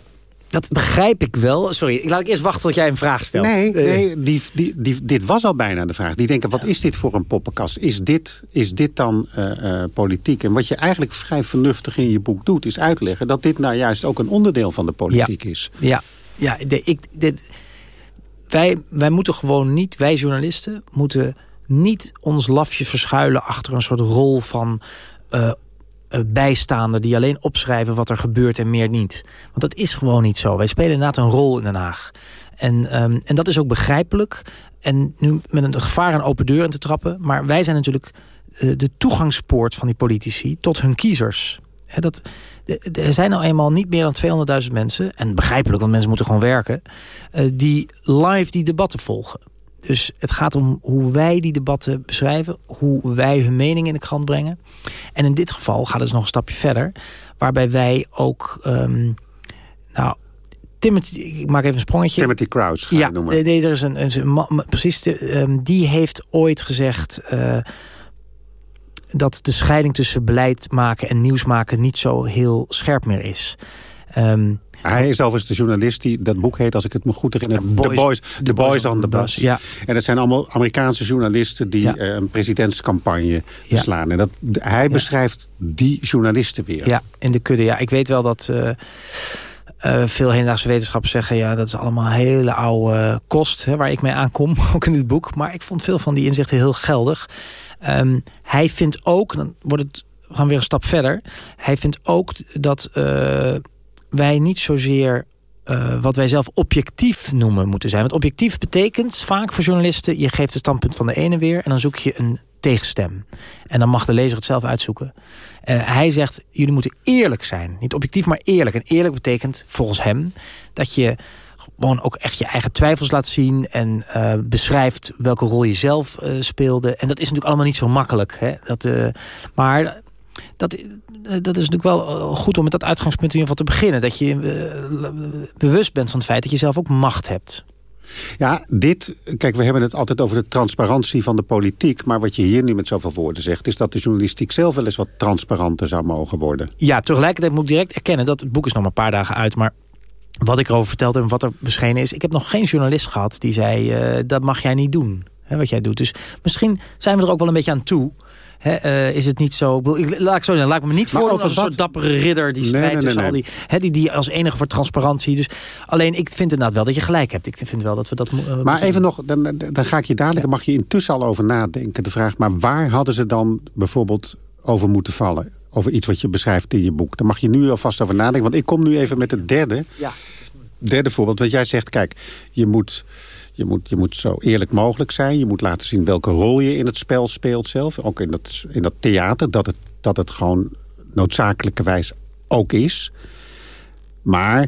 dat begrijp ik wel. Sorry, ik laat ik eerst wachten tot jij een vraag stelt. Nee, Eh, nee die, die, die, dit was al bijna de vraag. Die denken, wat is dit voor een poppenkast? Is dit, is dit dan eh, eh, politiek? En wat je eigenlijk vrij vernuftig in je boek doet... is uitleggen dat dit nou juist ook een onderdeel van de politiek is. Ja, ja de, ik, wij, wij moeten gewoon niet, wij journalisten, moeten niet ons lafje verschuilen achter een soort rol van eh, bijstaander die alleen opschrijven wat er gebeurt en meer niet. Want dat is gewoon niet zo. Wij spelen inderdaad een rol in Den Haag. En, ehm, en dat is ook begrijpelijk. En nu met een gevaar een open deur in te trappen. Maar wij zijn natuurlijk eh, de toegangspoort van die politici tot hun kiezers. Dat, er zijn nou eenmaal niet meer dan 200.000 mensen... en begrijpelijk, want mensen moeten gewoon werken... eh, die live die debatten volgen. Dus het gaat om hoe wij die debatten beschrijven... hoe wij hun mening in de krant brengen. En in dit geval gaat het dus nog een stapje verder... waarbij wij ook... ehm, nou, Timothy, ik maak even een sprongetje. Timothy Krause ga je Ja, noemen. nee, nee, er is een, een, een man- precies. De, ehm, die heeft ooit gezegd eh, dat de scheiding tussen beleid maken en nieuws maken niet zo heel scherp meer is. Ehm, Hij is overigens de journalist die dat boek heet, als ik het me goed herinner, The Boys, The Boys, on the Bus. Ja. En dat zijn allemaal Amerikaanse journalisten die Ja. eh, een presidentscampagne beslaan. En dat, hij beschrijft die journalisten weer. Ja, in de kudde. Ja, ik weet wel dat eh, eh, veel hedendaagse wetenschappers zeggen... ja, dat is allemaal hele oude kost hè, waar ik mee aankom, ook in dit boek. Maar ik vond veel van die inzichten heel geldig. Ehm, hij vindt ook, dan wordt het, we gaan weer een stap verder... hij vindt ook dat wij niet zozeer... eh, wat wij zelf objectief noemen moeten zijn. Want objectief betekent vaak voor journalisten... je geeft het standpunt van de ene weer... en dan zoek je een tegenstem. En dan mag de lezer het zelf uitzoeken. Eh, hij zegt, jullie moeten eerlijk zijn. Niet objectief, maar eerlijk. En eerlijk betekent volgens hem dat je gewoon ook echt je eigen twijfels laat zien... en eh, beschrijft welke rol je zelf speelde. En dat is natuurlijk allemaal niet zo makkelijk. Hè? Dat, maar dat, dat is natuurlijk wel eh, goed om met dat uitgangspunt in ieder geval te beginnen. Dat je eh, bewust bent van het feit dat je zelf ook macht hebt. Ja, dit, kijk, we hebben het altijd over de transparantie van de politiek. Maar wat je hier nu met zoveel woorden zegt... is dat de journalistiek zelf wel eens wat transparanter zou mogen worden. Ja, tegelijkertijd moet ik direct erkennen dat het boek is nog maar een paar dagen uit. Maar wat ik erover vertelde en wat er beschenen is... ik heb nog geen journalist gehad die zei, eh, dat mag jij niet doen. Hè, wat jij doet. Dus misschien zijn we er ook wel een beetje aan toe. Hè, eh, is het niet zo... Ik, bedoel, ik, laat ik zo zeggen, laat ik me niet voor als een wat- soort dappere ridder... die strijdt nee, al die, hè, die... Die als enige voor transparantie. Dus alleen, ik vind inderdaad wel dat je gelijk hebt. Ik vind wel dat we dat... eh, Maar even nog, dan, dan ga ik je dadelijk, dan mag je intussen al over nadenken. De vraag, maar waar hadden ze dan bijvoorbeeld over moeten vallen? Over iets wat je beschrijft in je boek. Daar mag je nu alvast over nadenken. Want ik kom nu even met het derde. Ja. Derde voorbeeld. Want jij zegt, kijk, je moet, je, moet, je moet zo eerlijk mogelijk zijn. Je moet laten zien welke rol je in het spel speelt zelf. Ook in dat, in dat theater. Dat het, dat het gewoon noodzakelijkerwijs ook is. Maar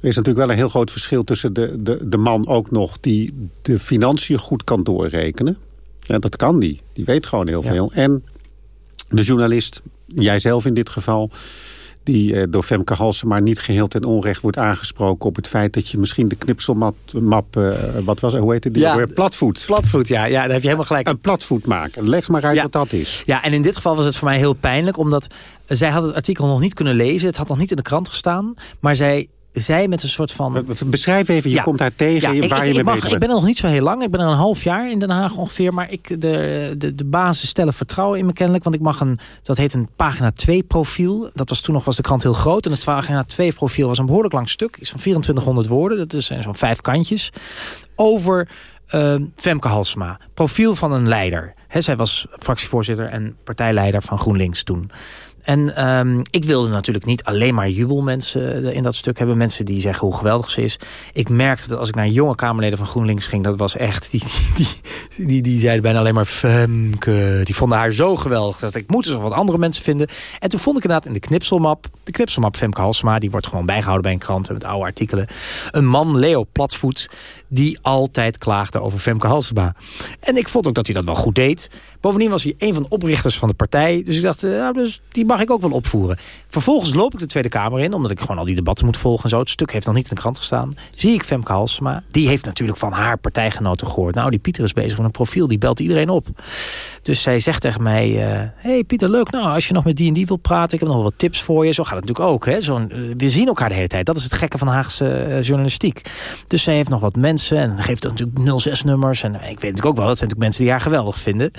er is natuurlijk wel een heel groot verschil tussen de, de, de man ook nog... die de financiën goed kan doorrekenen. Ja, dat kan die. Die weet gewoon heel veel. En de journalist, jijzelf in dit geval... die eh, door Femke Halsema niet geheel ten onrecht wordt aangesproken... op het feit dat je misschien de knipselmap... Map, eh, wat was hoe heet het? Die Ja, ja, platvoet. Platvoet, ja, ja, daar heb je helemaal gelijk. Een platvoet maken. Leg maar uit Ja. wat dat is. Ja, en in dit geval was het voor mij heel pijnlijk, omdat zij had het artikel nog niet kunnen lezen. Het had nog niet in de krant gestaan. Maar zij zij met een soort van... Beschrijf even, je Ja. komt daar tegen, Ja, ik, waar ik, je ik mee mag- bezig Ik ben er nog niet zo heel lang. Ik ben er een half jaar in Den Haag ongeveer. Maar ik, de, de, de basis stellen vertrouwen in me kennelijk. Want ik mag een, dat heet een pagina 2 profiel. Dat was toen nog was de krant heel groot. En het pagina 2 profiel was een behoorlijk lang stuk. Is van 2400 woorden. Dat is zijn zo'n vijf kantjes. Over eh, Femke Halsema. Profiel van een leider. Hè, zij was fractievoorzitter en partijleider van GroenLinks toen. En ehm, ik wilde natuurlijk niet alleen maar jubelmensen eh, in dat stuk hebben. Mensen die zeggen hoe geweldig ze is. Ik merkte dat als ik naar jonge Kamerleden van GroenLinks ging... dat was echt... Die, die, die, die, zeiden bijna alleen maar Femke. Die vonden haar zo geweldig. Dat ik moet nog wat andere mensen vinden. En toen vond ik inderdaad in de knipselmap... de knipselmap Femke Halsema... die wordt gewoon bijgehouden bij een krant... met oude artikelen. Een man, Leo Platvoet... die altijd klaagde over Femke Halsema. En ik vond ook dat hij dat wel goed deed. Bovendien was hij een van de oprichters van de partij. Dus ik dacht, eh, nou, dus die mag ik ook wel opvoeren. Vervolgens loop ik de Tweede Kamer in... omdat ik gewoon al die debatten moet volgen en zo. Het stuk heeft nog niet in de krant gestaan. Zie ik Femke Halsema. Die heeft natuurlijk van haar partijgenoten gehoord. Nou, die Pieter is bezig met een profiel. Die belt iedereen op. Dus zij zegt tegen mij... eh, hey Pieter, leuk. Nou, als je nog met die en die wil praten... ik heb nog wat tips voor je. Zo gaat het natuurlijk ook. Hè? Eh, we zien elkaar de hele tijd. Dat is het gekke van Haagse eh, journalistiek. Dus zij heeft nog wat mensen. En geeft natuurlijk 06-nummers. En ik weet natuurlijk ook wel... dat zijn natuurlijk mensen die haar geweldig vinden.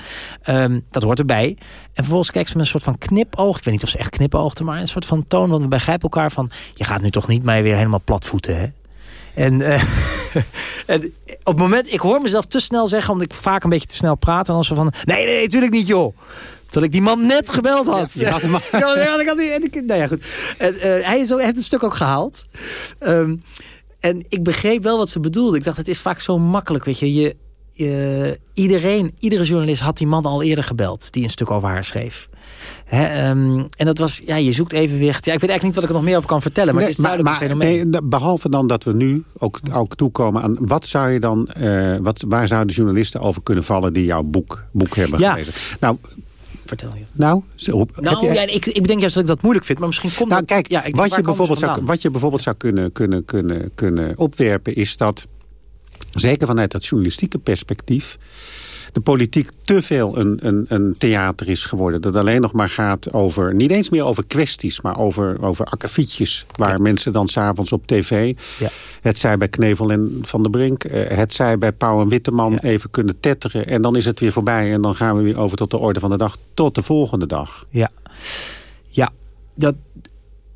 Ehm, dat hoort erbij. En vervolgens kijkt ze met een soort van knipoog. Ik weet niet of ze echt knipoogde, maar een soort van toon. Want we begrijpen elkaar van... je gaat nu toch niet mij weer helemaal platvoeten, hè? En, eh, en op het moment, ik hoor mezelf te snel zeggen, omdat ik vaak een beetje te snel praat. En dan zo van, nee, nee, natuurlijk niet, joh. Terwijl ik die man net gebeld had. Ja, Ja, ja, ik- nou ja, goed. En, eh, hij is ook, heeft het stuk ook gehaald. Ehm, en ik begreep wel wat ze bedoelde. Ik dacht, het is vaak zo makkelijk, weet je. je je- iedereen, iedere journalist had die man al eerder gebeld... die een stuk over haar schreef. Hè, ehm, en dat was, ja, je zoekt evenwicht. Ja, ik weet eigenlijk niet wat ik er nog meer over kan vertellen... maar Nee, het is duidelijk een nee, behalve dan dat we nu ook, ook toekomen aan... wat zou je dan, eh, wat, waar zouden journalisten over kunnen vallen... die jouw boek, boek hebben Ja. gelezen? Nou, Vertel je. nou, zo, Nou, je- ja, ik, ik denk juist dat ik dat moeilijk vind, maar misschien komt Nou, dat- kijk, ja, ik wat, je bijvoorbeeld zou, wat je bijvoorbeeld zou kunnen, kunnen, kunnen, kunnen opwerpen... is dat, zeker vanuit dat journalistieke perspectief... de politiek te veel een, een, een theater is geworden. Dat alleen nog maar gaat over, niet eens meer over kwesties... maar over, over akkefietjes, waar mensen dan s'avonds op tv... Ja. het zij bij Knevel en Van der Brink... eh, het zij bij Pauw en Witteman even kunnen tetteren... en dan is het weer voorbij en dan gaan we weer over tot de orde van de dag... tot de volgende dag. Ja, ja dat,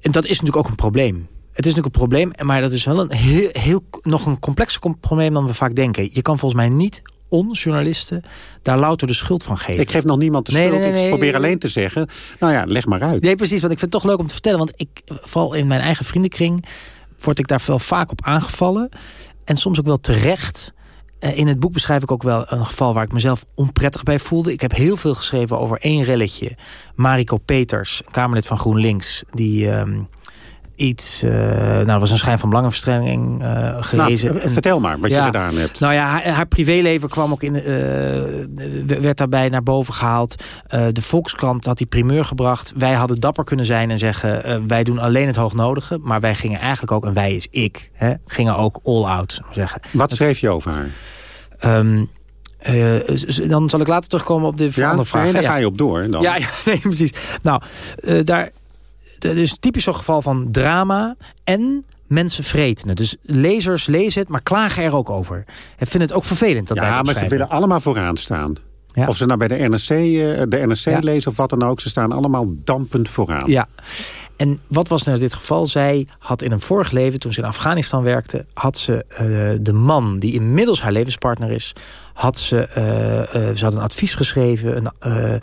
en dat is natuurlijk ook een probleem. Het is natuurlijk een probleem, maar dat is wel een heel, heel, nog een complexer com- probleem dan we vaak denken. Je kan volgens mij niet ons journalisten daar louter de schuld van geven. Ik geef nog niemand de Nee, schuld. nee, nee, ik probeer alleen te zeggen... nou ja, leg maar uit. Nee, precies, want ik vind het toch leuk om te vertellen. Want ik, vooral in mijn eigen vriendenkring, word ik daar wel vaak op aangevallen. En soms ook wel terecht. Eh, In het boek beschrijf ik ook wel een geval waar ik mezelf onprettig bij voelde. Ik heb heel veel geschreven over één relletje. Mariko Peters, Kamerlid van GroenLinks, die ehm, iets... eh, nou, dat was een schijn van belangenverstrengeling eh gerezen. Nou, vertel maar wat je Ja. gedaan hebt. nou ja, haar, haar privéleven kwam ook in, eh, werd daarbij naar boven gehaald. Eh, de Volkskrant had die primeur gebracht. Wij hadden dapper kunnen zijn en zeggen... wij doen alleen het hoognodige. Maar wij gingen eigenlijk ook, en wij is ik... Hè, gingen ook all out, zeggen. Wat schreef je over haar? Ehm, eh, dan zal ik later terugkomen op de Ja, andere vraag. nee, daar Ja. ga je op door. Dan. Ja, ja nee, precies. Nou, daar, dat is typisch zo'n geval van drama en mensen vreten het. Dus lezers lezen het, maar klagen er ook over. En vinden het ook vervelend dat wij ja het maar ze willen allemaal vooraan staan. Ja. Of ze nou bij de NRC, eh, de NRC Ja. lezen of wat dan ook. Ze staan allemaal dampend vooraan. Ja. En wat was nou dit geval? Zij had in een vorig leven, toen ze in Afghanistan werkte... had ze eh, de man, die inmiddels haar levenspartner is... had ze, eh, ze had een advies geschreven... Een,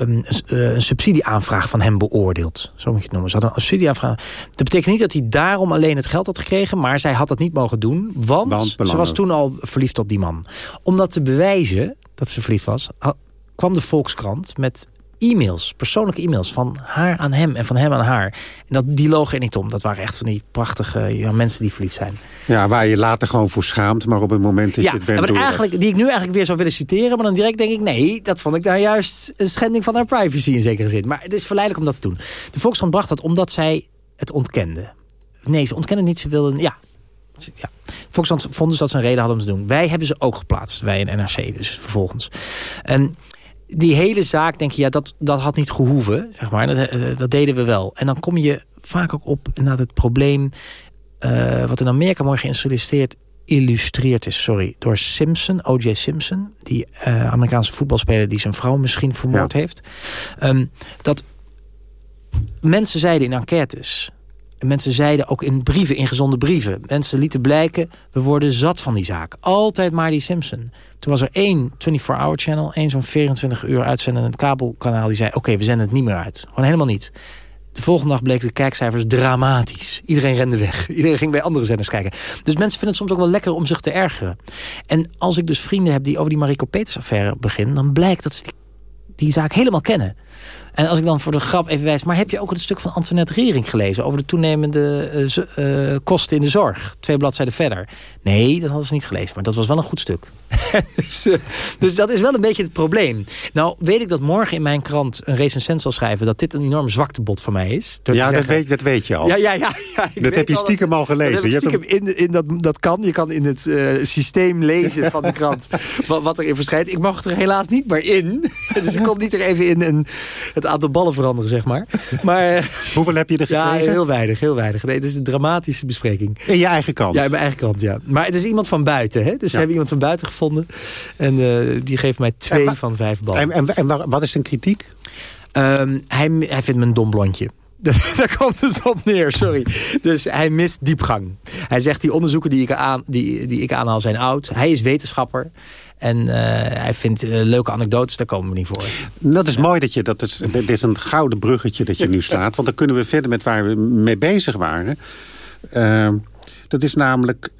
een, eh, een subsidieaanvraag van hem beoordeeld. Zo moet je het noemen. Ze had een subsidieaanvraag. Dat betekent niet dat hij daarom alleen het geld had gekregen... maar zij had dat niet mogen doen, want, Want ze was toen al verliefd op die man. Om dat te bewijzen dat ze verliefd was... kwam de Volkskrant met e-mails, persoonlijke e-mails... van haar aan hem en van hem aan haar. En dat, die logen er niet om. Dat waren echt van die prachtige ja, mensen die verliefd zijn. Ja, waar je later gewoon voor schaamt. Maar op het moment dat ja, je het bent... eigenlijk, die ik nu eigenlijk weer zou willen citeren... maar dan direct denk ik, nee, dat vond ik daar juist... een schending van haar privacy in zekere zin. Maar het is verleidelijk om dat te doen. De Volkskrant bracht dat omdat zij het ontkende. Nee, ze ontkenden niet, ze wilden... Ja, ja. Volkskrant vonden dus dat ze een reden hadden om te doen. Wij hebben ze ook geplaatst, wij in NRC dus vervolgens. En die hele zaak denk je, ja, dat, dat had niet gehoeven. Zeg maar. dat, eh, dat deden we wel. En dan kom je vaak ook op naar het probleem... eh, wat in Amerika mooi geïllustreerd illustreerd is, sorry, door Simpson, O.J. Simpson, die uh, Amerikaanse voetbalspeler die zijn vrouw misschien vermoord heeft. Um, dat mensen zeiden in enquêtes, mensen zeiden ook in brieven, ingezonde brieven, mensen lieten blijken, we worden zat van die zaak. Altijd maar die Simpson. Toen was er één 24-hour channel, één zo'n 24 uur uitzendend kabelkanaal, die zei, oké, we zenden het niet meer uit. Gewoon helemaal niet. De volgende dag bleken de kijkcijfers dramatisch. Iedereen rende weg. Iedereen ging bij andere zenders kijken. Dus mensen vinden het soms ook wel lekker om zich te ergeren. En als ik dus vrienden heb die over die Mariko Peters affaire beginnen... dan blijkt dat ze die zaak helemaal kennen. En als ik dan voor de grap even wijs... maar heb je ook het stuk van Antoinette Rering gelezen... over de toenemende uh, uh, kosten in de zorg? Twee bladzijden verder. Nee, dat hadden ze niet gelezen. Maar dat was wel een goed stuk. dus, uh, dus, dat is wel een beetje het probleem. Nou, weet ik dat morgen in mijn krant een recensent zal schrijven... dat dit een enorm zwaktebod van mij is. Ja, zeggen, dat, weet, dat weet je al. Ja, ja, ja. ja dat heb je stiekem al gelezen. Dat, stiekem in, in dat, dat kan. Je kan in het systeem lezen van de krant wat, wat erin verschijnt. Ik mag er helaas niet meer in. dus ik kon niet er even in een, het aantal ballen veranderen, zeg maar. maar Hoeveel heb je er gekregen? Ja, heel weinig, heel weinig. Nee, het is een dramatische bespreking. In je eigen kant? Ja, in mijn eigen kant, ja. Maar het is iemand van buiten, hè. Dus ja. ze hebben iemand van buiten gevonden. En uh, die geeft mij twee van vijf ballen. En, en, en wat is zijn kritiek? Um, hij, hij vindt me een dom blondje. Daar komt het op neer, sorry. Dus hij mist diepgang. Hij zegt die onderzoeken die ik, aan, die, die ik aanhaal zijn oud. Hij is wetenschapper. En uh, hij vindt uh, leuke anekdotes, daar komen we niet voor. Dat is ja. mooi dat je, dat is, dit is een gouden bruggetje dat je nu staat. Want dan kunnen we verder met waar we mee bezig waren. Uh, dat is namelijk...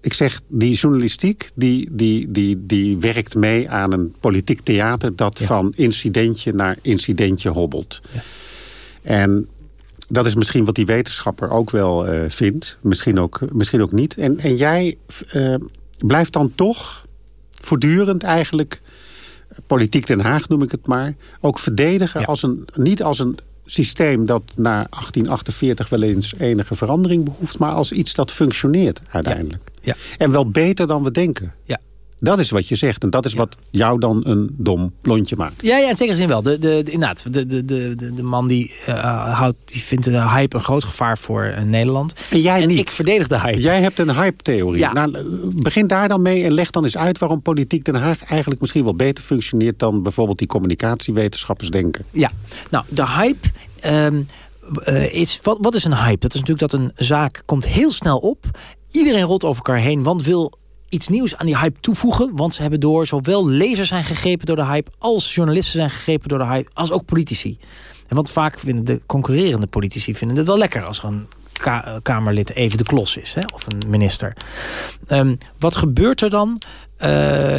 ik zeg, die journalistiek die, die, die, die werkt mee aan een politiek theater... dat ja. van incidentje naar incidentje hobbelt. Ja. En dat is misschien wat die wetenschapper ook wel uh, vindt. Misschien ook, misschien ook niet. En, en jij uh, blijft dan toch voortdurend eigenlijk... politiek Den Haag noem ik het maar... ook verdedigen ja. als een, niet als een systeem dat na 1848 wel eens enige verandering behoeft... maar als iets dat functioneert uiteindelijk. Ja. En wel beter dan we denken. Ja. Dat is wat je zegt. En dat is wat jou dan een dom blondje maakt. Ja, ja in zekere zin wel. De, de, de, inderdaad, de, de, de, de man die, uh, houdt, die vindt de hype een groot gevaar voor uh, Nederland. En jij en niet. ik verdedig de hype. Jij hebt een hype-theorie. Ja. Nou, begin daar dan mee en leg dan eens uit... waarom politiek Den Haag eigenlijk misschien wel beter functioneert... dan bijvoorbeeld die communicatiewetenschappers denken. Ja, nou, de hype... Um, uh, is, wat, wat is een hype? Dat is natuurlijk dat een zaak komt heel snel op. Iedereen rolt over elkaar heen, want wil iets nieuws aan die hype toevoegen. Want ze hebben door, zowel lezers zijn gegrepen door de hype... als journalisten zijn gegrepen door de hype, als ook politici. En want vaak vinden de concurrerende politici vinden het wel lekker... als er een ka Kamerlid even de klos is, hè? of een minister. Um, wat gebeurt er dan? Uh,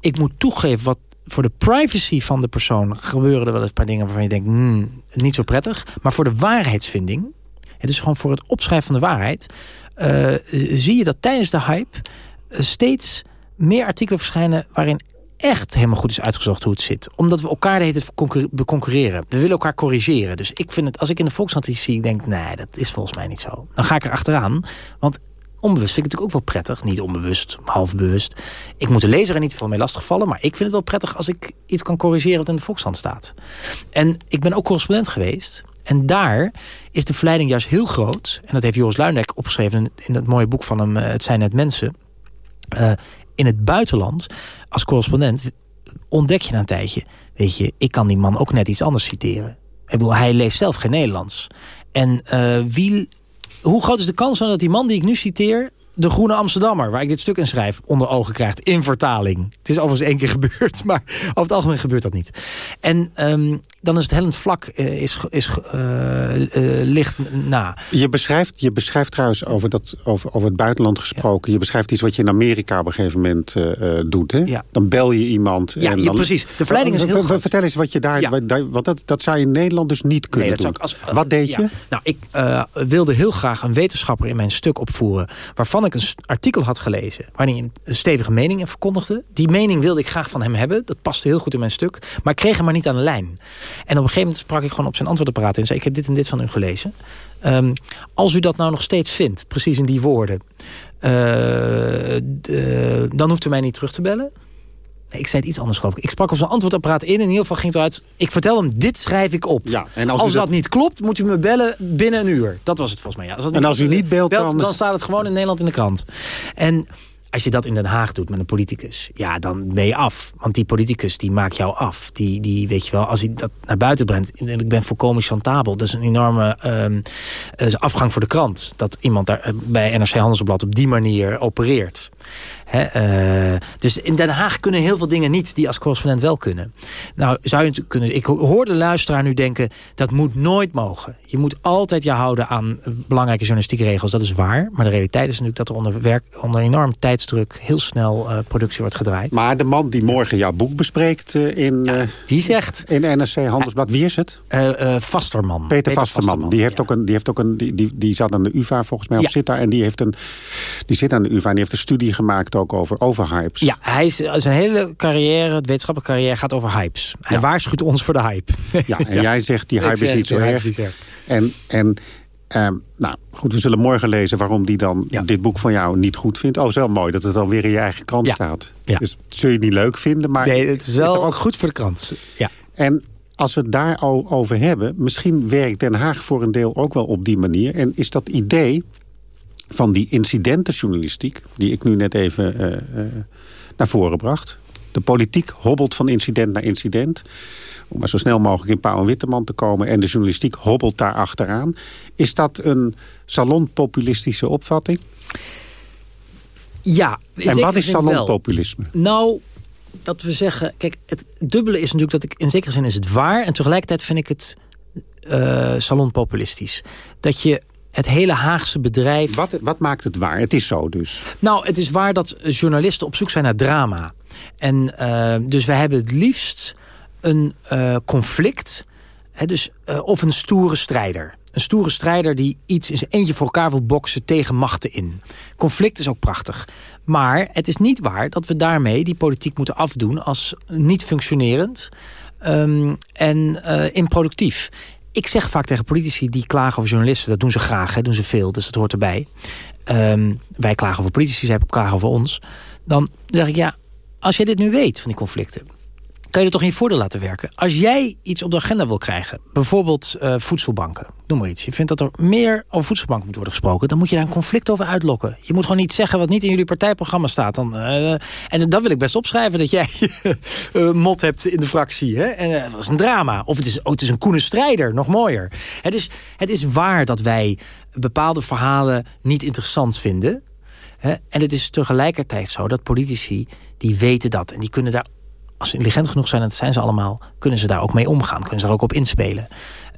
ik moet toegeven, wat voor de privacy van de persoon... gebeuren er wel eens een paar dingen waarvan je denkt... Hmm, niet zo prettig. Maar voor de waarheidsvinding... dus gewoon voor het opschrijven van de waarheid... Uh, zie je dat tijdens de hype steeds meer artikelen verschijnen... waarin echt helemaal goed is uitgezocht hoe het zit. Omdat we elkaar de hele tijd concurreren. We willen elkaar corrigeren. Dus ik vind het, als ik in de Volkskrant iets zie... denk, nee, dat is volgens mij niet zo. Dan ga ik er achteraan. Want onbewust vind ik het natuurlijk ook wel prettig. Niet onbewust, half bewust. Ik moet de lezer er niet veel mee lastigvallen... maar ik vind het wel prettig als ik iets kan corrigeren... wat in de Volkskrant staat. En ik ben ook correspondent geweest... En daar is de verleiding juist heel groot. En dat heeft Joris Luindijk opgeschreven in dat mooie boek van hem... Het zijn net mensen... Uh, in het buitenland, als correspondent, ontdek je na een tijdje... weet je, ik kan die man ook net iets anders citeren. Ik bedoel, hij leest zelf geen Nederlands. En uh, wie, hoe groot is de kans dan dat die man die ik nu citeer... de Groene Amsterdammer, waar ik dit stuk in schrijf... onder ogen krijgt, in vertaling. Het is overigens één keer gebeurd, maar over het algemeen gebeurt dat niet. En um, dan is het hellend vlak uh, is, is, uh, uh, ligt na. Je beschrijft, je beschrijft trouwens over, dat, over, over het buitenland gesproken... Ja. je beschrijft iets wat je in Amerika op een gegeven moment doet. Hè? Ja. Dan bel je iemand. Ja, en ja precies. De verleiding is heel groot. Vertel eens wat je daar... Want dat, dat zou je in Nederland dus niet kunnen nee, doen. Als, wat deed je? Nou, ik wilde heel graag een wetenschapper in mijn stuk opvoeren... waarvan ik een artikel had gelezen... waarin hij een stevige mening in verkondigde. Die mening wilde ik graag van hem hebben. Dat paste heel goed in mijn stuk. Maar ik kreeg hem maar niet aan de lijn. En op een gegeven moment sprak ik gewoon op zijn antwoordapparaat en zei... ik heb dit en dit van u gelezen. Um, als u dat nou nog steeds vindt, precies in die woorden... Uh, uh, dan hoeft u mij niet terug te bellen. Ik zei het iets anders geloof ik. Ik sprak op zijn antwoordapparaat in. In ieder geval ging het eruit. Ik vertel hem, dit schrijf ik op. Ja, en als, dat... dat- niet klopt, moet u me bellen binnen een uur. Dat was het volgens mij. Ja. Als dat En als u niet belt, dan- dan staat het gewoon in Nederland in de krant. En als je dat in Den Haag doet met een politicus, ja, dan ben je af. Want die politicus die maakt jou af. Die, die weet je wel, als hij dat naar buiten brengt. En ik ben volkomen chantabel. Dat is een enorme eh, afgang voor de krant. Dat iemand daar eh, bij NRC Handelsblad op die manier opereert. Eh, dus in Den Haag kunnen heel veel dingen niet die als correspondent wel kunnen. Nou, zou je kunnen. Ik hoor de luisteraar nu denken: dat moet nooit mogen. Je moet altijd je houden aan belangrijke journalistieke regels. Dat is waar. Maar de realiteit is natuurlijk dat er onder, werk, onder enorm tijdsdruk heel snel eh, productie wordt gedraaid. Maar de man die morgen jouw boek bespreekt eh, in, Die zegt. in NRC Handelsblad, wie is het? Vasterman. Peter, Vasterman. Die, heeft ook een, die, heeft ook een, die, die, die zat aan de UvA volgens mij, of Ja. zit daar. En die, heeft een, die zit aan de UvA en die heeft een studie gemaakt ook over overhypes. Ja, hij is, zijn hele carrière, het wetenschappelijke carrière, gaat over hypes. Hij waarschuwt ons voor de hype. Ja, en jij zegt die hype is niet zo erg. En, en ehm, nou goed, we zullen morgen lezen waarom die dan dit boek van jou niet goed vindt. Oh, is wel mooi dat het alweer in je eigen krant staat. Ja. Dus dat zul je niet leuk vinden, maar... Nee, het is wel ook goed voor de krant. Ja. En als we het daarover hebben, misschien werkt Den Haag voor een deel ook wel op die manier. En is dat idee van die incidentenjournalistiek, die ik nu net even eh, eh, naar voren bracht. De politiek hobbelt van incident naar incident. Om maar zo snel mogelijk in Pauw en Witteman te komen. En de journalistiek hobbelt daar achteraan. Is dat een salonpopulistische opvatting? Ja. En wat is salonpopulisme? Nou, dat we zeggen... Kijk, het dubbele is natuurlijk dat ik... In zekere zin is het waar. En tegelijkertijd vind ik het eh, salonpopulistisch. Dat je het hele Haagse bedrijf... Wat, wat maakt het waar? Het is zo dus. Nou, het is waar dat journalisten op zoek zijn naar drama. En eh, dus we hebben het liefst een eh, conflict. Hè, dus, eh, of een stoere strijder. Een stoere strijder die iets in zijn eentje voor elkaar wil boksen tegen machten in. Conflict is ook prachtig. Maar het is niet waar dat we daarmee die politiek moeten afdoen als niet functionerend ehm, en eh, improductief. Ik zeg vaak tegen politici die klagen over journalisten, dat doen ze graag, hè, doen ze veel, dus dat hoort erbij. Ehm, wij klagen over politici, zij klagen over ons. Dan zeg ik, ja, als jij dit nu weet van die conflicten, kan je er toch in voordeel laten werken. Als jij iets op de agenda wil krijgen, bijvoorbeeld eh, voedselbanken, noem maar iets. Je vindt dat er meer over voedselbanken moet worden gesproken, dan moet je daar een conflict over uitlokken. Je moet gewoon niet zeggen wat niet in jullie partijprogramma staat. Dan, eh, en dan wil ik best opschrijven dat jij eh, mot hebt in de fractie. Hè? En, dat is een drama. Of het is, oh, het is een koene strijder, nog mooier. Het is, het is waar dat wij bepaalde verhalen niet interessant vinden. En het is tegelijkertijd zo dat politici, die weten dat. En die kunnen daar als ze intelligent genoeg zijn, en dat zijn ze allemaal... kunnen ze daar ook mee omgaan, kunnen ze daar ook op inspelen.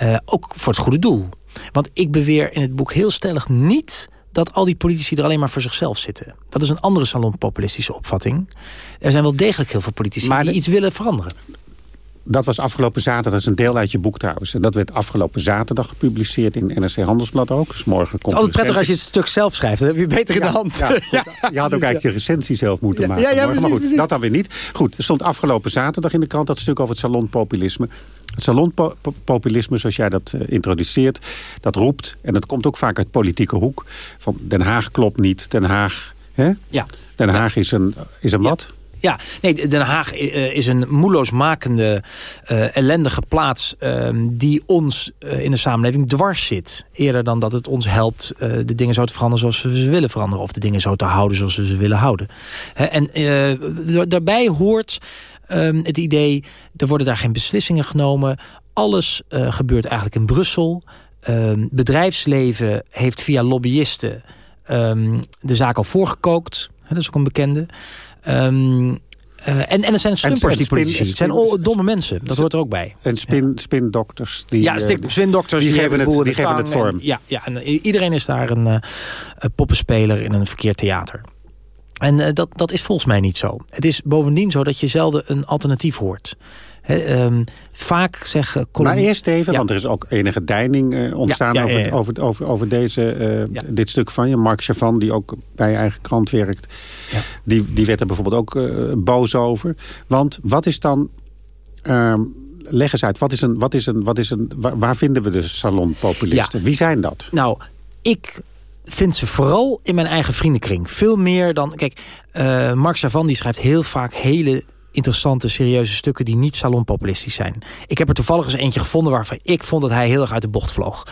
Uh, ook voor het goede doel. Want ik beweer in het boek heel stellig niet... dat al die politici er alleen maar voor zichzelf zitten. Dat is een andere salonpopulistische opvatting. Er zijn wel degelijk heel veel politici maar die de... iets willen veranderen. Dat was afgelopen zaterdag, dat is een deel uit je boek trouwens. En dat werd afgelopen zaterdag gepubliceerd in NRC Handelsblad ook. Dus morgen komt het is altijd prettig als je het stuk zelf schrijft. Dan heb je beter in ja, de hand. Ja, goed, ja, je had ook eigenlijk je recensie zelf moeten maken. Ja, ja, morgen. precies, maar goed, precies. dat dan weer niet. Goed, er stond afgelopen zaterdag in de krant dat stuk over het salonpopulisme. Het salonpopulisme, zoals jij dat uh, introduceert, dat roept... en dat komt ook vaak uit politieke hoek... van Den Haag klopt niet, Den Haag... Hè? Ja. Den Haag is een, is een wat? Ja, nee, Den Haag uh, is een moeloosmakende, uh, ellendige plaats... Uh, die ons in de samenleving dwars zit. Eerder dan dat het ons helpt de dingen zo te veranderen zoals we ze willen veranderen. Of de dingen zo te houden zoals we ze willen houden. He, en daarbij hoort ehm, het idee, er worden daar geen beslissingen genomen. Alles gebeurt eigenlijk in Brussel. Ehm, bedrijfsleven heeft via lobbyisten ehm, de zaak al voorgekookt. dat is ook een bekende. Um, uh, en, en er zijn stumpers, die politici. Het zijn domme mensen. Dat hoort er ook bij. En spin, spindokters. Die, ja, spindokters. Die, die, geven het, die geven het vorm. En, ja, ja, en iedereen is daar een, uh, poppenspeler in een verkeerd theater. En uh, dat, dat is volgens mij niet zo. Het is bovendien zo dat je zelden een alternatief hoort. He, um, vaak zeggen... Maar eerst even, ja. want er is ook enige deining uh, ontstaan ja, ja, over, over, over, over deze, uh, dit stuk van je. Mark Chavan, die ook bij je eigen krant werkt, die, die werd er bijvoorbeeld ook uh, boos over. Want wat is dan... leg eens uit, wat is een, wat is een, wat is een, waar, waar vinden we de salonpopulisten? Wie zijn dat? Nou, ik vind ze vooral in mijn eigen vriendenkring. Veel meer dan... Kijk, uh, Mark Savan die schrijft heel vaak hele interessante, serieuze stukken... die niet salonpopulistisch zijn. Ik heb er toevallig eens eentje gevonden... waarvan ik vond dat hij heel erg uit de bocht vloog.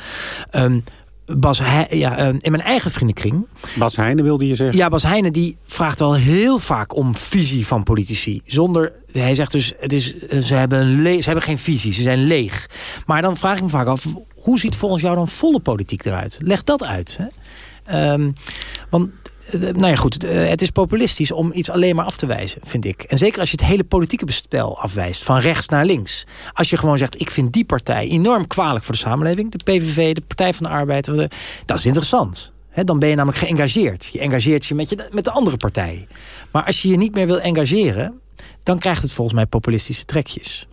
Ehm, Bas ja, eh, in mijn eigen vriendenkring. Bas Heijnen wilde je zeggen? Ja, Bas Heijnen die vraagt wel heel vaak om visie van politici. Zonder, hij zegt dus, het is, ze, hebben een ze hebben geen visie, ze zijn leeg. Maar dan vraag ik me vaak af, hoe ziet volgens jou dan volle politiek eruit? Leg dat uit. Hè? Ehm, want nou ja, goed. Eh, het is populistisch om iets alleen maar af te wijzen, vind ik. En zeker als je het hele politieke spel afwijst, van rechts naar links. Als je gewoon zegt, ik vind die partij enorm kwalijk voor de samenleving. De PVV, de Partij van de Arbeid. Dat is interessant. dan ben je namelijk geëngageerd. Je engageert je met, je met de andere partij. Maar als je je niet meer wil engageren... dan krijgt het volgens mij populistische trekjes.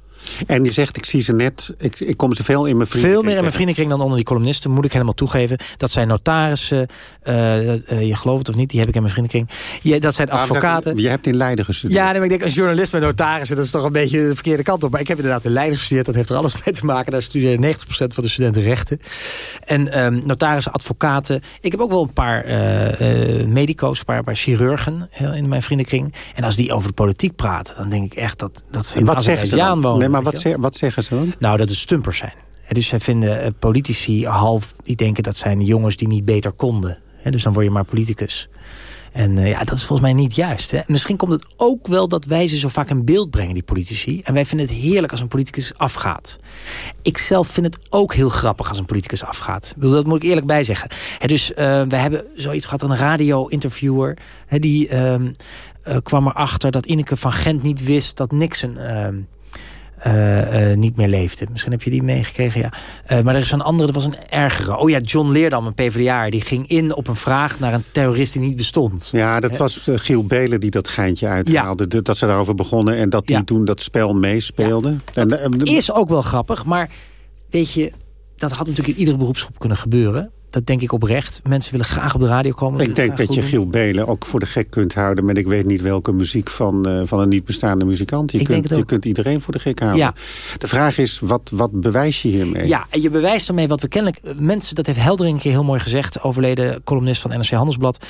En je zegt, ik zie ze net, ik, ik kom ze veel in mijn vrienden. Veel meer in mijn vriendenkring dan onder die columnisten, moet ik helemaal toegeven. Dat zijn notarissen, uh, uh, je gelooft het of niet, die heb ik in mijn vriendenkring. Je, dat zijn advocaten. Je hebt in Leiden gestudeerd. Ja, nee, maar ik denk, een journalist met notarissen, dat is toch een beetje de verkeerde kant op. Maar ik heb inderdaad in Leiden gestudeerd, dat heeft er alles mee te maken. Daar studeren 90% van de studenten rechten. En um, notarissen, advocaten. Ik heb ook wel een paar uh, medico's, een paar, paar chirurgen in mijn vriendenkring. En als die over de politiek praten, dan denk ik echt dat, dat ze in wat zeggen ze dan? wonen. Nee, maar wat, zeg, wat zeggen ze dan? Nou, dat het stumpers zijn. Dus zij vinden politici half, die denken dat zijn jongens die niet beter konden. Dus dan word je maar politicus. En uh, ja, dat is volgens mij niet juist. Hè? Misschien komt het ook wel dat wij ze zo vaak in beeld brengen, die politici. En wij vinden het heerlijk als een politicus afgaat. Ik zelf vind het ook heel grappig als een politicus afgaat. Ik bedoel, dat moet ik eerlijk bij zeggen. Hè, dus uh, we hebben zoiets gehad, een radio-interviewer... die uh, kwam erachter dat Ineke van Gent niet wist dat Nixon ehm, uh, uh, niet meer leefde. Misschien heb je die meegekregen, ja. Uh, maar er is een andere, dat was een ergere. Oh ja, John Leerdam, een PvdA, die ging in op een vraag naar een terrorist die niet bestond. Ja, dat was Giel Belen die dat geintje uithaalde. Ja. Dat ze daarover begonnen en dat ja. toen dat spel meespeelde. Ja. Dat is ook wel grappig, maar weet je... dat had natuurlijk in iedere beroepsgroep kunnen gebeuren dat denk ik oprecht. Mensen willen graag op de radio komen. Ik denk dat je Giel Belen ook voor de gek kunt houden... maar ik weet niet welke muziek van, uh, van een niet bestaande muzikant. Je, kunt, je kunt iedereen voor de gek houden. Ja. De vraag is, wat, wat bewijs je hiermee? Ja, en je bewijst ermee wat we kennelijk... Mensen, dat heeft Heldering heel mooi gezegd... overleden columnist van NRC Handelsblad.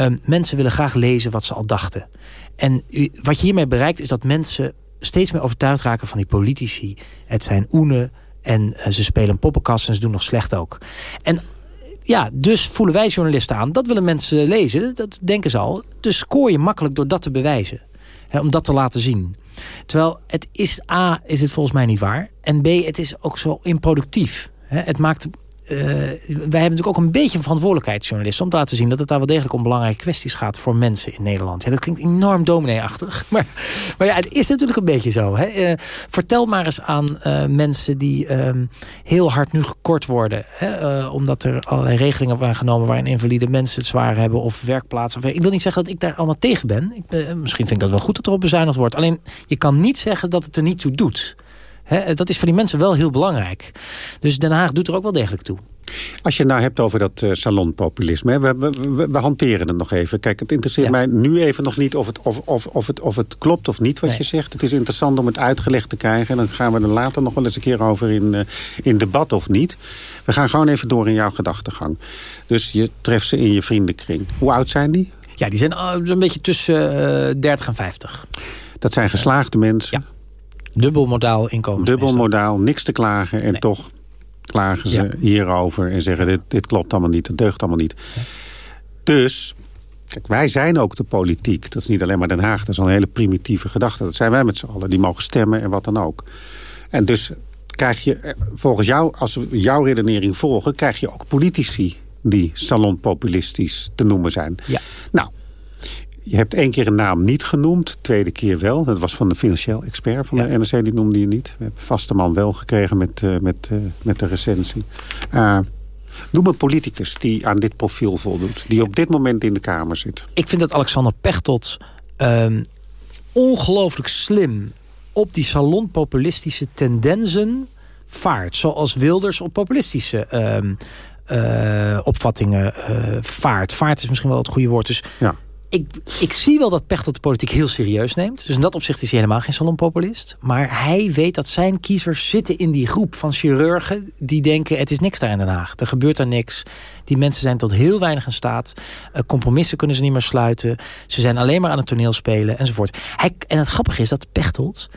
Um, mensen willen graag lezen wat ze al dachten. En wat je hiermee bereikt is dat mensen steeds meer overtuigd raken van die politici. Het zijn oene en uh, ze spelen poppenkast en ze doen nog slecht ook. En ja, dus voelen wij journalisten aan. Dat willen mensen lezen, dat denken ze al. Dus scoor je makkelijk door dat te bewijzen. Hè, om dat te laten zien. Terwijl het is A, is het volgens mij niet waar. En B, het is ook zo improductief. Hè, het maakt uh, wij hebben natuurlijk ook een beetje verantwoordelijkheid, journalisten... om te laten zien dat het daar wel degelijk om belangrijke kwesties gaat... voor mensen in Nederland. Ja, dat klinkt enorm dominee-achtig. Maar, maar ja, het is natuurlijk een beetje zo. Hè? Uh, vertel maar eens aan uh, mensen die um, heel hard nu gekort worden... Hè? omdat er allerlei regelingen worden genomen... waarin invalide mensen het zwaar hebben of werkplaatsen. Ik wil niet zeggen dat ik daar allemaal tegen ben. Ik, misschien vind ik dat wel goed dat er op bezuinigd wordt. Alleen, je kan niet zeggen dat het er niet toe doet... He, dat is voor die mensen wel heel belangrijk. Dus Den Haag doet er ook wel degelijk toe. Als je het nou hebt over dat uh, salonpopulisme, we, we, we, we, hanteren het nog even. Kijk, het interesseert ja. mij nu even nog niet of het, of, of, of het, of het klopt of niet wat nee. je zegt. Het is interessant om het uitgelegd te krijgen. En dan gaan we er later nog wel eens een keer over in, uh, in debat of niet. We gaan gewoon even door in jouw gedachtegang. Dus je treft ze in je vriendenkring. Hoe oud zijn die? Ja, die zijn een beetje tussen uh, 30 en 50. Dat zijn geslaagde mensen? Ja. Dubbel modaal inkomen. Dubbel modaal, niks te klagen. En nee. toch klagen ze ja. hierover en zeggen dit, dit klopt allemaal niet, het deugt allemaal niet. Ja. Dus, kijk, wij zijn ook de politiek. Dat is niet alleen maar Den Haag, dat is al een hele primitieve gedachte. Dat zijn wij met z'n allen, die mogen stemmen en wat dan ook. En dus krijg je, volgens jou, als we jouw redenering volgen... krijg je ook politici die salonpopulistisch te noemen zijn. Ja. Nou, je hebt één keer een naam niet genoemd, tweede keer wel. Dat was van de financieel expert van ja. de NRC, die noemde je niet. We hebben vaste man wel gekregen met, uh, met, uh, met de recensie. Uh, noem een politicus die aan dit profiel voldoet. Die op dit moment in de Kamer zit. Ik vind dat Alexander Pechtold um, ongelooflijk slim... op die salonpopulistische tendensen vaart. Zoals Wilders op populistische... Um, opvattingen vaart. Vaart is misschien wel het goede woord. Dus ja ik, ik zie wel dat Pechtold de politiek heel serieus neemt. Dus in dat opzicht is hij helemaal geen salonpopulist. Maar hij weet dat zijn kiezers zitten in die groep van chirurgen... die denken, het is niks daar in Den Haag. Er gebeurt er niks. Die mensen zijn tot heel weinig in staat. Uh, compromissen kunnen ze niet meer sluiten. Ze zijn alleen maar aan het toneel spelen enzovoort. Hij, en het grappige is dat Pechtold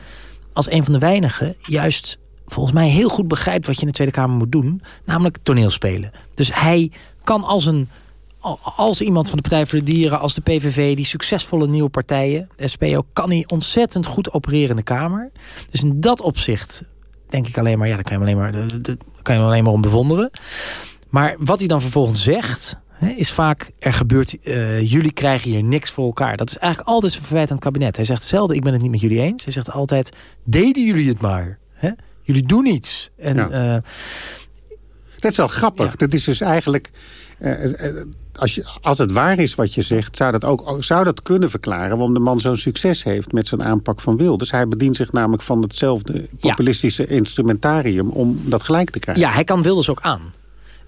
als een van de weinigen... juist volgens mij heel goed begrijpt wat je in de Tweede Kamer moet doen. Namelijk toneelspelen. Dus hij kan als een als iemand van de Partij voor de Dieren, als de PVV... die succesvolle nieuwe partijen, de SPO... kan hij ontzettend goed opereren in de Kamer. Dus in dat opzicht denk ik alleen maar... ja, daar kan je hem alleen maar, daar kan je hem alleen maar om bewonderen. Maar wat hij dan vervolgens zegt... is vaak, er gebeurt, uh, jullie krijgen hier niks voor elkaar. Dat is eigenlijk altijd zijn verwijt aan het kabinet. Hij zegt zelden, ik ben het niet met jullie eens. Hij zegt altijd, deden jullie het maar. Hè? Jullie doen iets. En, ja. uh, dat is wel grappig. Ja. Dat is dus eigenlijk... Uh, als, je, als het waar is wat je zegt, zou dat, ook, zou dat kunnen verklaren... waarom de man zo'n succes heeft met zijn aanpak van Wilders. Hij bedient zich namelijk van hetzelfde populistische ja. instrumentarium... om dat gelijk te krijgen. Ja, hij kan Wilders ook aan.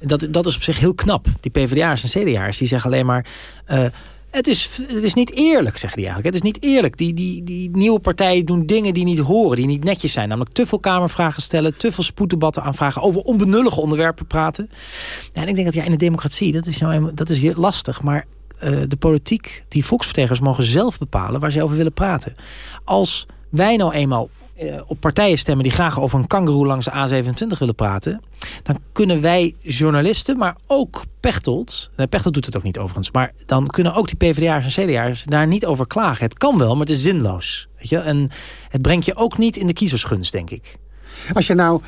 Dat, dat is op zich heel knap. Die PvdA'ers en CDA'ers die zeggen alleen maar... Uh, het is, het is niet eerlijk, zeggen die eigenlijk. Het is niet eerlijk. Die, die, die nieuwe partijen doen dingen die niet horen, die niet netjes zijn. Namelijk te veel kamervragen stellen, te veel spoeddebatten aanvragen... over onbenullige onderwerpen praten. En ik denk dat ja, in de democratie, dat is, nou, dat is lastig. Maar uh, de politiek, die volksvertegenwoordigers mogen zelf bepalen... waar ze over willen praten. Als wij nou eenmaal uh, op partijen stemmen... die graag over een kangeroe langs de A27 willen praten... dan kunnen wij journalisten, maar ook Pechtold... Nee, Pechtold doet het ook niet overigens... maar dan kunnen ook die PvdA'ers en CDA'ers daar niet over klagen. Het kan wel, maar het is zinloos. Weet je? En het brengt je ook niet in de kiezersgunst, denk ik. Als je nou...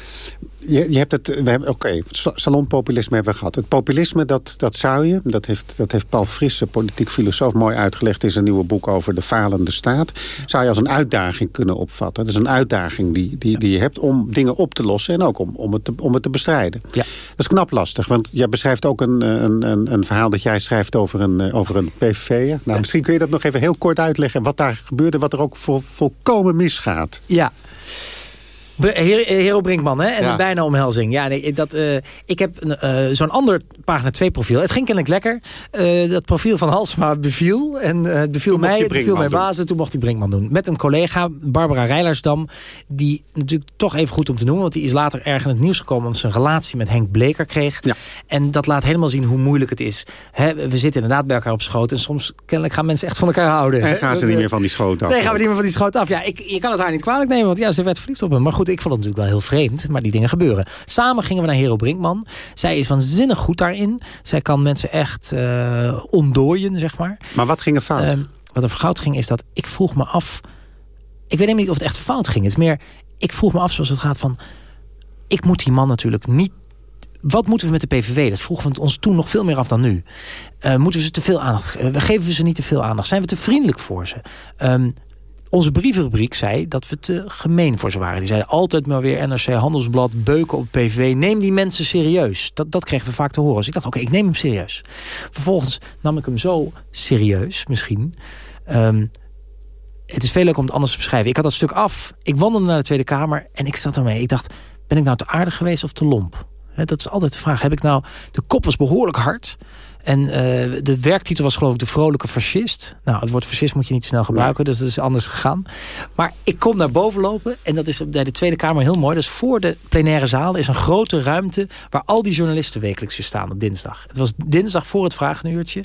Je, je hebt het... We hebben, Oké, okay, salonpopulisme hebben we gehad. Het populisme, dat, dat zou je... Dat heeft, dat heeft Paul Frisse, politiek filosoof, mooi uitgelegd... in zijn nieuwe boek over de falende staat. Zou je als een uitdaging kunnen opvatten. Dat is een uitdaging die, die, die je hebt om dingen op te lossen... en ook om, om, het, te, om het te bestrijden. Ja. Dat is knap lastig, want jij beschrijft ook een, een, een, een verhaal... dat jij schrijft over een, over een PVV. Nou, misschien kun je dat nog even heel kort uitleggen... wat daar gebeurde, wat er ook vol, volkomen misgaat. Ja, Hero Brinkman, hè? En ja. bijna omhelzing. Ja, nee, dat, uh, ik heb uh, zo'n ander pagina 2 profiel. Het ging kennelijk lekker. Uh, dat profiel van Halsma beviel. En het beviel mij, het beviel mijn bazen. Toen mocht hij Brinkman doen. Met een collega, Barbara Rijlersdam. Die natuurlijk toch even goed om te noemen. Want die is later erg in het nieuws gekomen. Omdat ze een relatie met Henk Bleker kreeg. Ja. En dat laat helemaal zien hoe moeilijk het is. Hè, we zitten inderdaad bij elkaar op schoot. En soms kennelijk gaan mensen echt van elkaar houden. En gaan dat, ze niet meer van die schoot af. Nee, gaan we niet meer van die schoot af. Ja, ik, je kan het haar niet kwalijk nemen. Want ja, ze werd verliefd op hem. Maar goed, ik vond het natuurlijk wel heel vreemd, maar die dingen gebeuren. Samen gingen we naar Hero Brinkman. Zij is waanzinnig goed daarin. Zij kan mensen echt uh, ontdooien, zeg maar. Maar wat ging er fout? Uh, wat er fout ging is dat ik vroeg me af... Ik weet niet of het echt fout ging. Het is meer, ik vroeg me af zoals het gaat van... Ik moet die man natuurlijk niet wat moeten we met de PVV? Dat vroegen we ons toen nog veel meer af dan nu. Uh, moeten we ze te veel aandacht... Uh, geven we ze niet te veel aandacht? Zijn we te vriendelijk voor ze? Um, onze brievenrubriek zei dat we te gemeen voor ze waren. Die zeiden altijd maar weer NRC Handelsblad, beuken op PVV. Neem die mensen serieus. Dat, dat kregen we vaak te horen. Dus ik dacht, oké, ik neem hem serieus. Vervolgens nam ik hem zo serieus, misschien... Um, het is veel leuk om het anders te beschrijven. Ik had dat stuk af. Ik wandelde naar de Tweede Kamer en ik zat ermee. Ik dacht, ben ik nou te aardig geweest of te lomp? dat is altijd de vraag. Heb ik nou... De kop was behoorlijk hard. En uh, de werktitel was geloof ik de vrolijke fascist. Nou, het woord fascist moet je niet snel gebruiken, dus dat is anders gegaan. Maar ik kom naar boven lopen en dat is bij de Tweede Kamer heel mooi. Dus voor de plenaire zaal is een grote ruimte waar al die journalisten wekelijks weer staan op dinsdag. Het was dinsdag voor het vragenuurtje.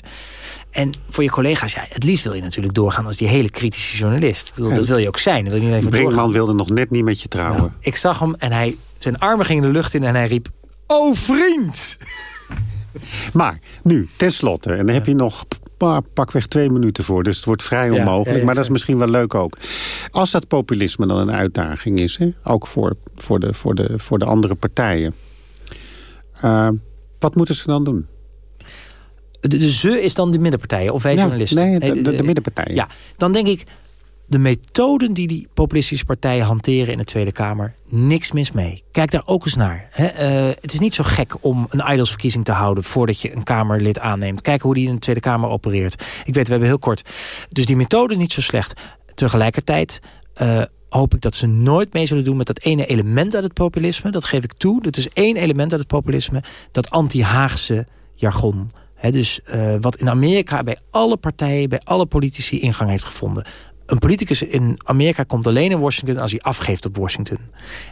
En voor je collega's, ja, het liefst wil je natuurlijk doorgaan als die hele kritische journalist. Ik bedoel, ja, dat wil je ook zijn. wil je niet even Brinkman wilde nog net niet met je trouwen. Nou, ik zag hem en hij, zijn armen gingen de lucht in en hij riep... Oh vriend! Maar nu, tenslotte, en dan heb je nog pakweg twee minuten voor. Dus het wordt vrij onmogelijk. Ja, maar dat is misschien wel leuk ook. Als dat populisme dan een uitdaging is... Hè, ook voor, voor, de, voor, de, voor de andere partijen... Uh, wat moeten ze dan doen? De, de ze is dan de middenpartijen of wij journalisten? Nee, de, de, de middenpartijen. Ja, dan denk ik de methoden die die populistische partijen hanteren in de Tweede Kamer, niks mis mee. Kijk daar ook eens naar. uh, het is niet zo gek om een idolsverkiezing te houden voordat je een Kamerlid aanneemt. Kijk hoe die in de Tweede Kamer opereert. Ik weet, we hebben heel kort. Dus die methode niet zo slecht. Tegelijkertijd uh, hoop ik dat ze nooit mee zullen doen met dat ene element uit het populisme. Dat geef ik toe. Dat is één element uit het populisme. Dat anti-Haagse jargon dus uh, wat in Amerika bij alle partijen, bij alle politici ingang heeft gevonden. Een politicus in Amerika komt alleen in Washington als hij afgeeft op Washington.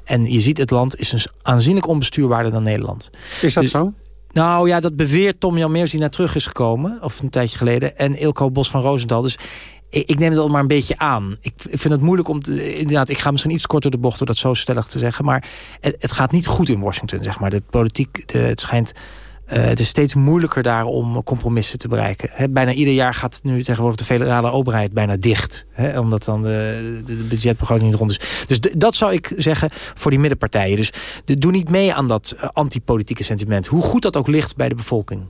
En je ziet, het land is dus aanzienlijk onbestuurbaarder dan Nederland. Is dat dus, zo? Nou ja, dat beweert Tom Jan Meers die naar terug is gekomen. Of een tijdje geleden. En Ilko Bos van Roosendaal. Dus ik, neem het al maar een beetje aan. Ik, vind het moeilijk om te, inderdaad, ik ga misschien iets korter de bocht door dat zo stellig te zeggen. Maar het, het gaat niet goed in Washington, zeg maar. De politiek, de, het schijnt uh, het is steeds moeilijker daar om compromissen te bereiken. He, bijna ieder jaar gaat nu tegenwoordig de federale overheid bijna dicht. He, omdat dan de, de, de budgetbegroting niet rond is. Dus dat zou ik zeggen voor die middenpartijen. Dus doe niet mee aan dat uh, antipolitieke sentiment. Hoe goed dat ook ligt bij de bevolking.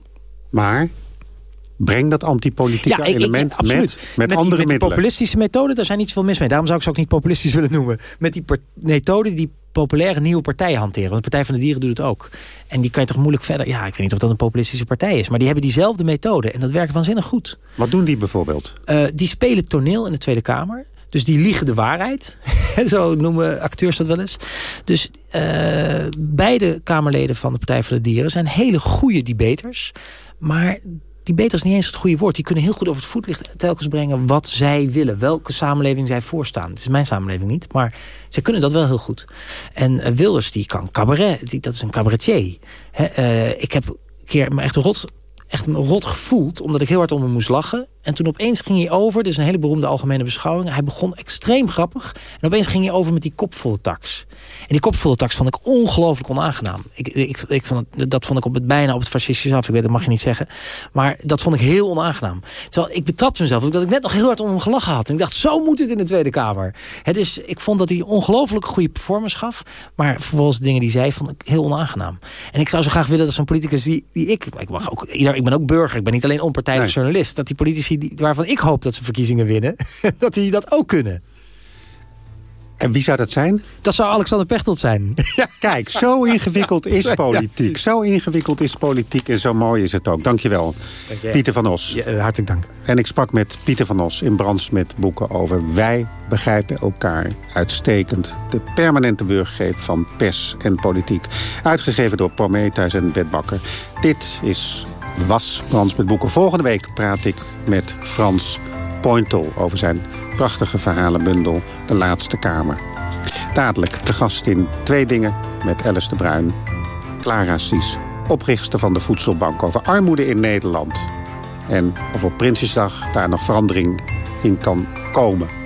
Maar breng dat antipolitieke ja, element met, met, met, andere die, met die populistische methode, daar zijn niet zoveel mis mee. Daarom zou ik ze ook niet populistisch willen noemen. Met die methode die populaire nieuwe partijen hanteren. Want de Partij van de Dieren doet het ook. En die kan je toch moeilijk verder... Ja, ik weet niet of dat een populistische partij is. Maar die hebben diezelfde methode. En dat werkt waanzinnig goed. Wat doen die bijvoorbeeld? Uh, die spelen toneel in de Tweede Kamer. Dus die liegen de waarheid. Zo noemen acteurs dat wel eens. Dus uh, beide Kamerleden van de Partij van de Dieren... zijn hele goede debaters. Maar die beter is niet eens het goede woord. Die kunnen heel goed over het voetlicht telkens brengen wat zij willen. Welke samenleving zij voorstaan. Het is mijn samenleving niet, maar zij kunnen dat wel heel goed. En uh, Wilders, die kan cabaret. Die, dat is een cabaretier. uh, ik heb een keer me echt rot, echt rot gevoeld, omdat ik heel hard om hem moest lachen. En toen opeens ging hij over, dit is een hele beroemde algemene beschouwing. Hij begon extreem grappig. En opeens ging hij over met die kopvolle tax. En die kopvolle tax vond ik ongelooflijk onaangenaam. Ik, ik, ik vond het, dat vond ik op het, bijna op het fascistische af. Ik weet, dat mag je niet zeggen. Maar dat vond ik heel onaangenaam. Terwijl ik betrapte mezelf dat ik net nog heel hard om hem gelachen had. En ik dacht, zo moet het in de Tweede Kamer. He, dus ik vond dat hij ongelooflijk goede performance gaf. Maar vervolgens de dingen die zei, vond ik heel onaangenaam. En ik zou zo graag willen dat zo'n politicus die, die ik... Ik, mag ook, ik ben ook burger, ik ben niet alleen onpartijdig nee. journalist. Dat die politici die, waarvan ik hoop dat ze verkiezingen winnen... dat die dat ook kunnen. En wie zou dat zijn? Dat zou Alexander Pechtold zijn. Kijk, zo ingewikkeld is politiek. Zo ingewikkeld is politiek en zo mooi is het ook. Dankjewel, Dank Pieter van Os. Ja, eh, hartelijk dank. En ik sprak met Pieter van Os in Brands met boeken over... Wij begrijpen elkaar uitstekend. De permanente burgergreep van pers en politiek. Uitgegeven door Prometheus en Bert Bakker. Dit is was Frans met boeken. Volgende week praat ik met Frans Pointel over zijn prachtige verhalenbundel De Laatste Kamer. Dadelijk de gast in Twee Dingen met Alice de Bruin. Clara Sies, oprichter van de Voedselbank over armoede in Nederland. En of op Prinsjesdag daar nog verandering in kan komen.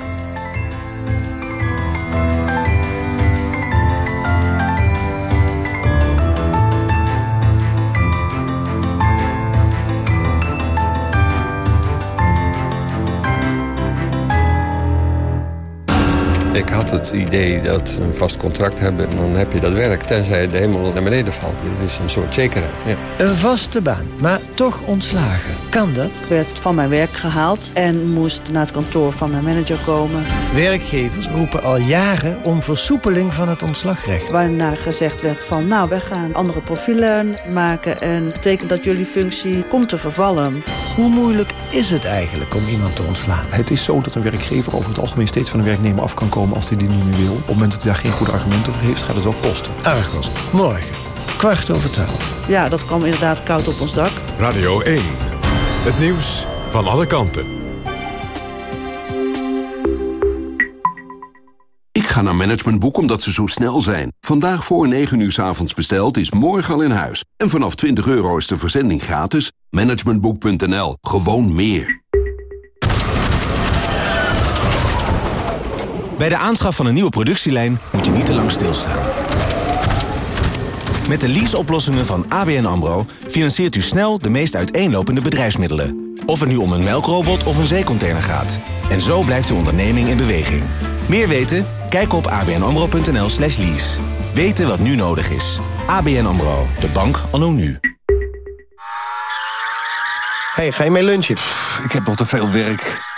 Ik had het idee dat een vast contract hebben, dan heb je dat werk, tenzij de hemel naar beneden valt. Dit is een soort zekerheid. Ja. Een vaste baan, maar toch ontslagen. Kan dat? Ik werd van mijn werk gehaald en moest naar het kantoor van mijn manager komen. Werkgevers roepen al jaren om versoepeling van het ontslagrecht. Waarna gezegd werd van, nou, wij gaan andere profielen maken... en dat betekent dat jullie functie komt te vervallen. Hoe moeilijk is het eigenlijk om iemand te ontslaan? Het is zo dat een werkgever over het algemeen steeds van een werknemer af kan komen als hij die niet meer wil. Op het moment dat hij daar geen goede argumenten voor heeft, gaat het wel kosten. Argos, morgen, kwart over twaalf. Ja, dat kwam inderdaad koud op ons dak. Radio 1, het nieuws van alle kanten. Ik ga naar Managementboek omdat ze zo snel zijn. Vandaag voor 9 uur s avonds besteld is morgen al in huis. En vanaf 20 euro is de verzending gratis. Managementboek.nl. Gewoon meer. Bij de aanschaf van een nieuwe productielijn moet je niet te lang stilstaan. Met de leaseoplossingen van ABN AMRO financiert u snel de meest uiteenlopende bedrijfsmiddelen. Of het nu om een melkrobot of een zeecontainer gaat. En zo blijft uw onderneming in beweging. Meer weten? Kijk op abnamro.nl slash lease. Weten wat nu nodig is. ABN AMRO, de bank anno nu. Hey, ga je mee lunchen? ik heb nog te veel werk.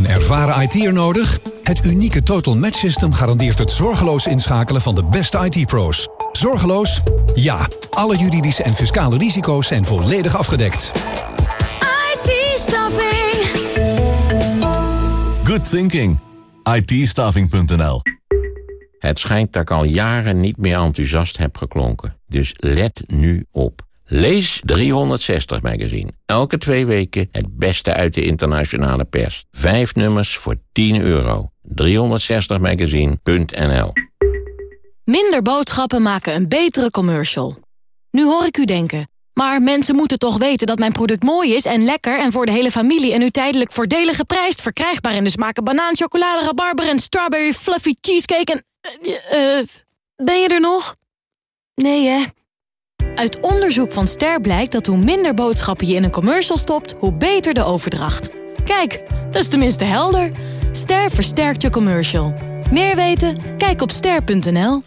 Een ervaren IT'er nodig? Het unieke Total Match System garandeert het zorgeloos inschakelen van de beste IT-pro's. Zorgeloos? Ja. Alle juridische en fiscale risico's zijn volledig afgedekt. IT-staffing. Good thinking. it Het schijnt dat ik al jaren niet meer enthousiast heb geklonken. Dus let nu op. Lees 360 Magazine. Elke twee weken het beste uit de internationale pers. Vijf nummers voor 10 euro. 360magazine.nl Minder boodschappen maken een betere commercial. Nu hoor ik u denken... maar mensen moeten toch weten dat mijn product mooi is en lekker... en voor de hele familie en nu tijdelijk voordelig geprijsd... verkrijgbaar in de smaken banaan, chocolade, rabarber... en strawberry fluffy cheesecake en... eh, eh, ben je er nog? Nee, hè? Uit onderzoek van Ster blijkt dat hoe minder boodschappen je in een commercial stopt... hoe beter de overdracht. Kijk, dat is tenminste helder. Ster versterkt je commercial. Meer weten? Kijk op ster.nl.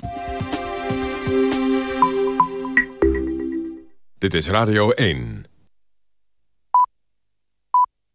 Dit is Radio 1.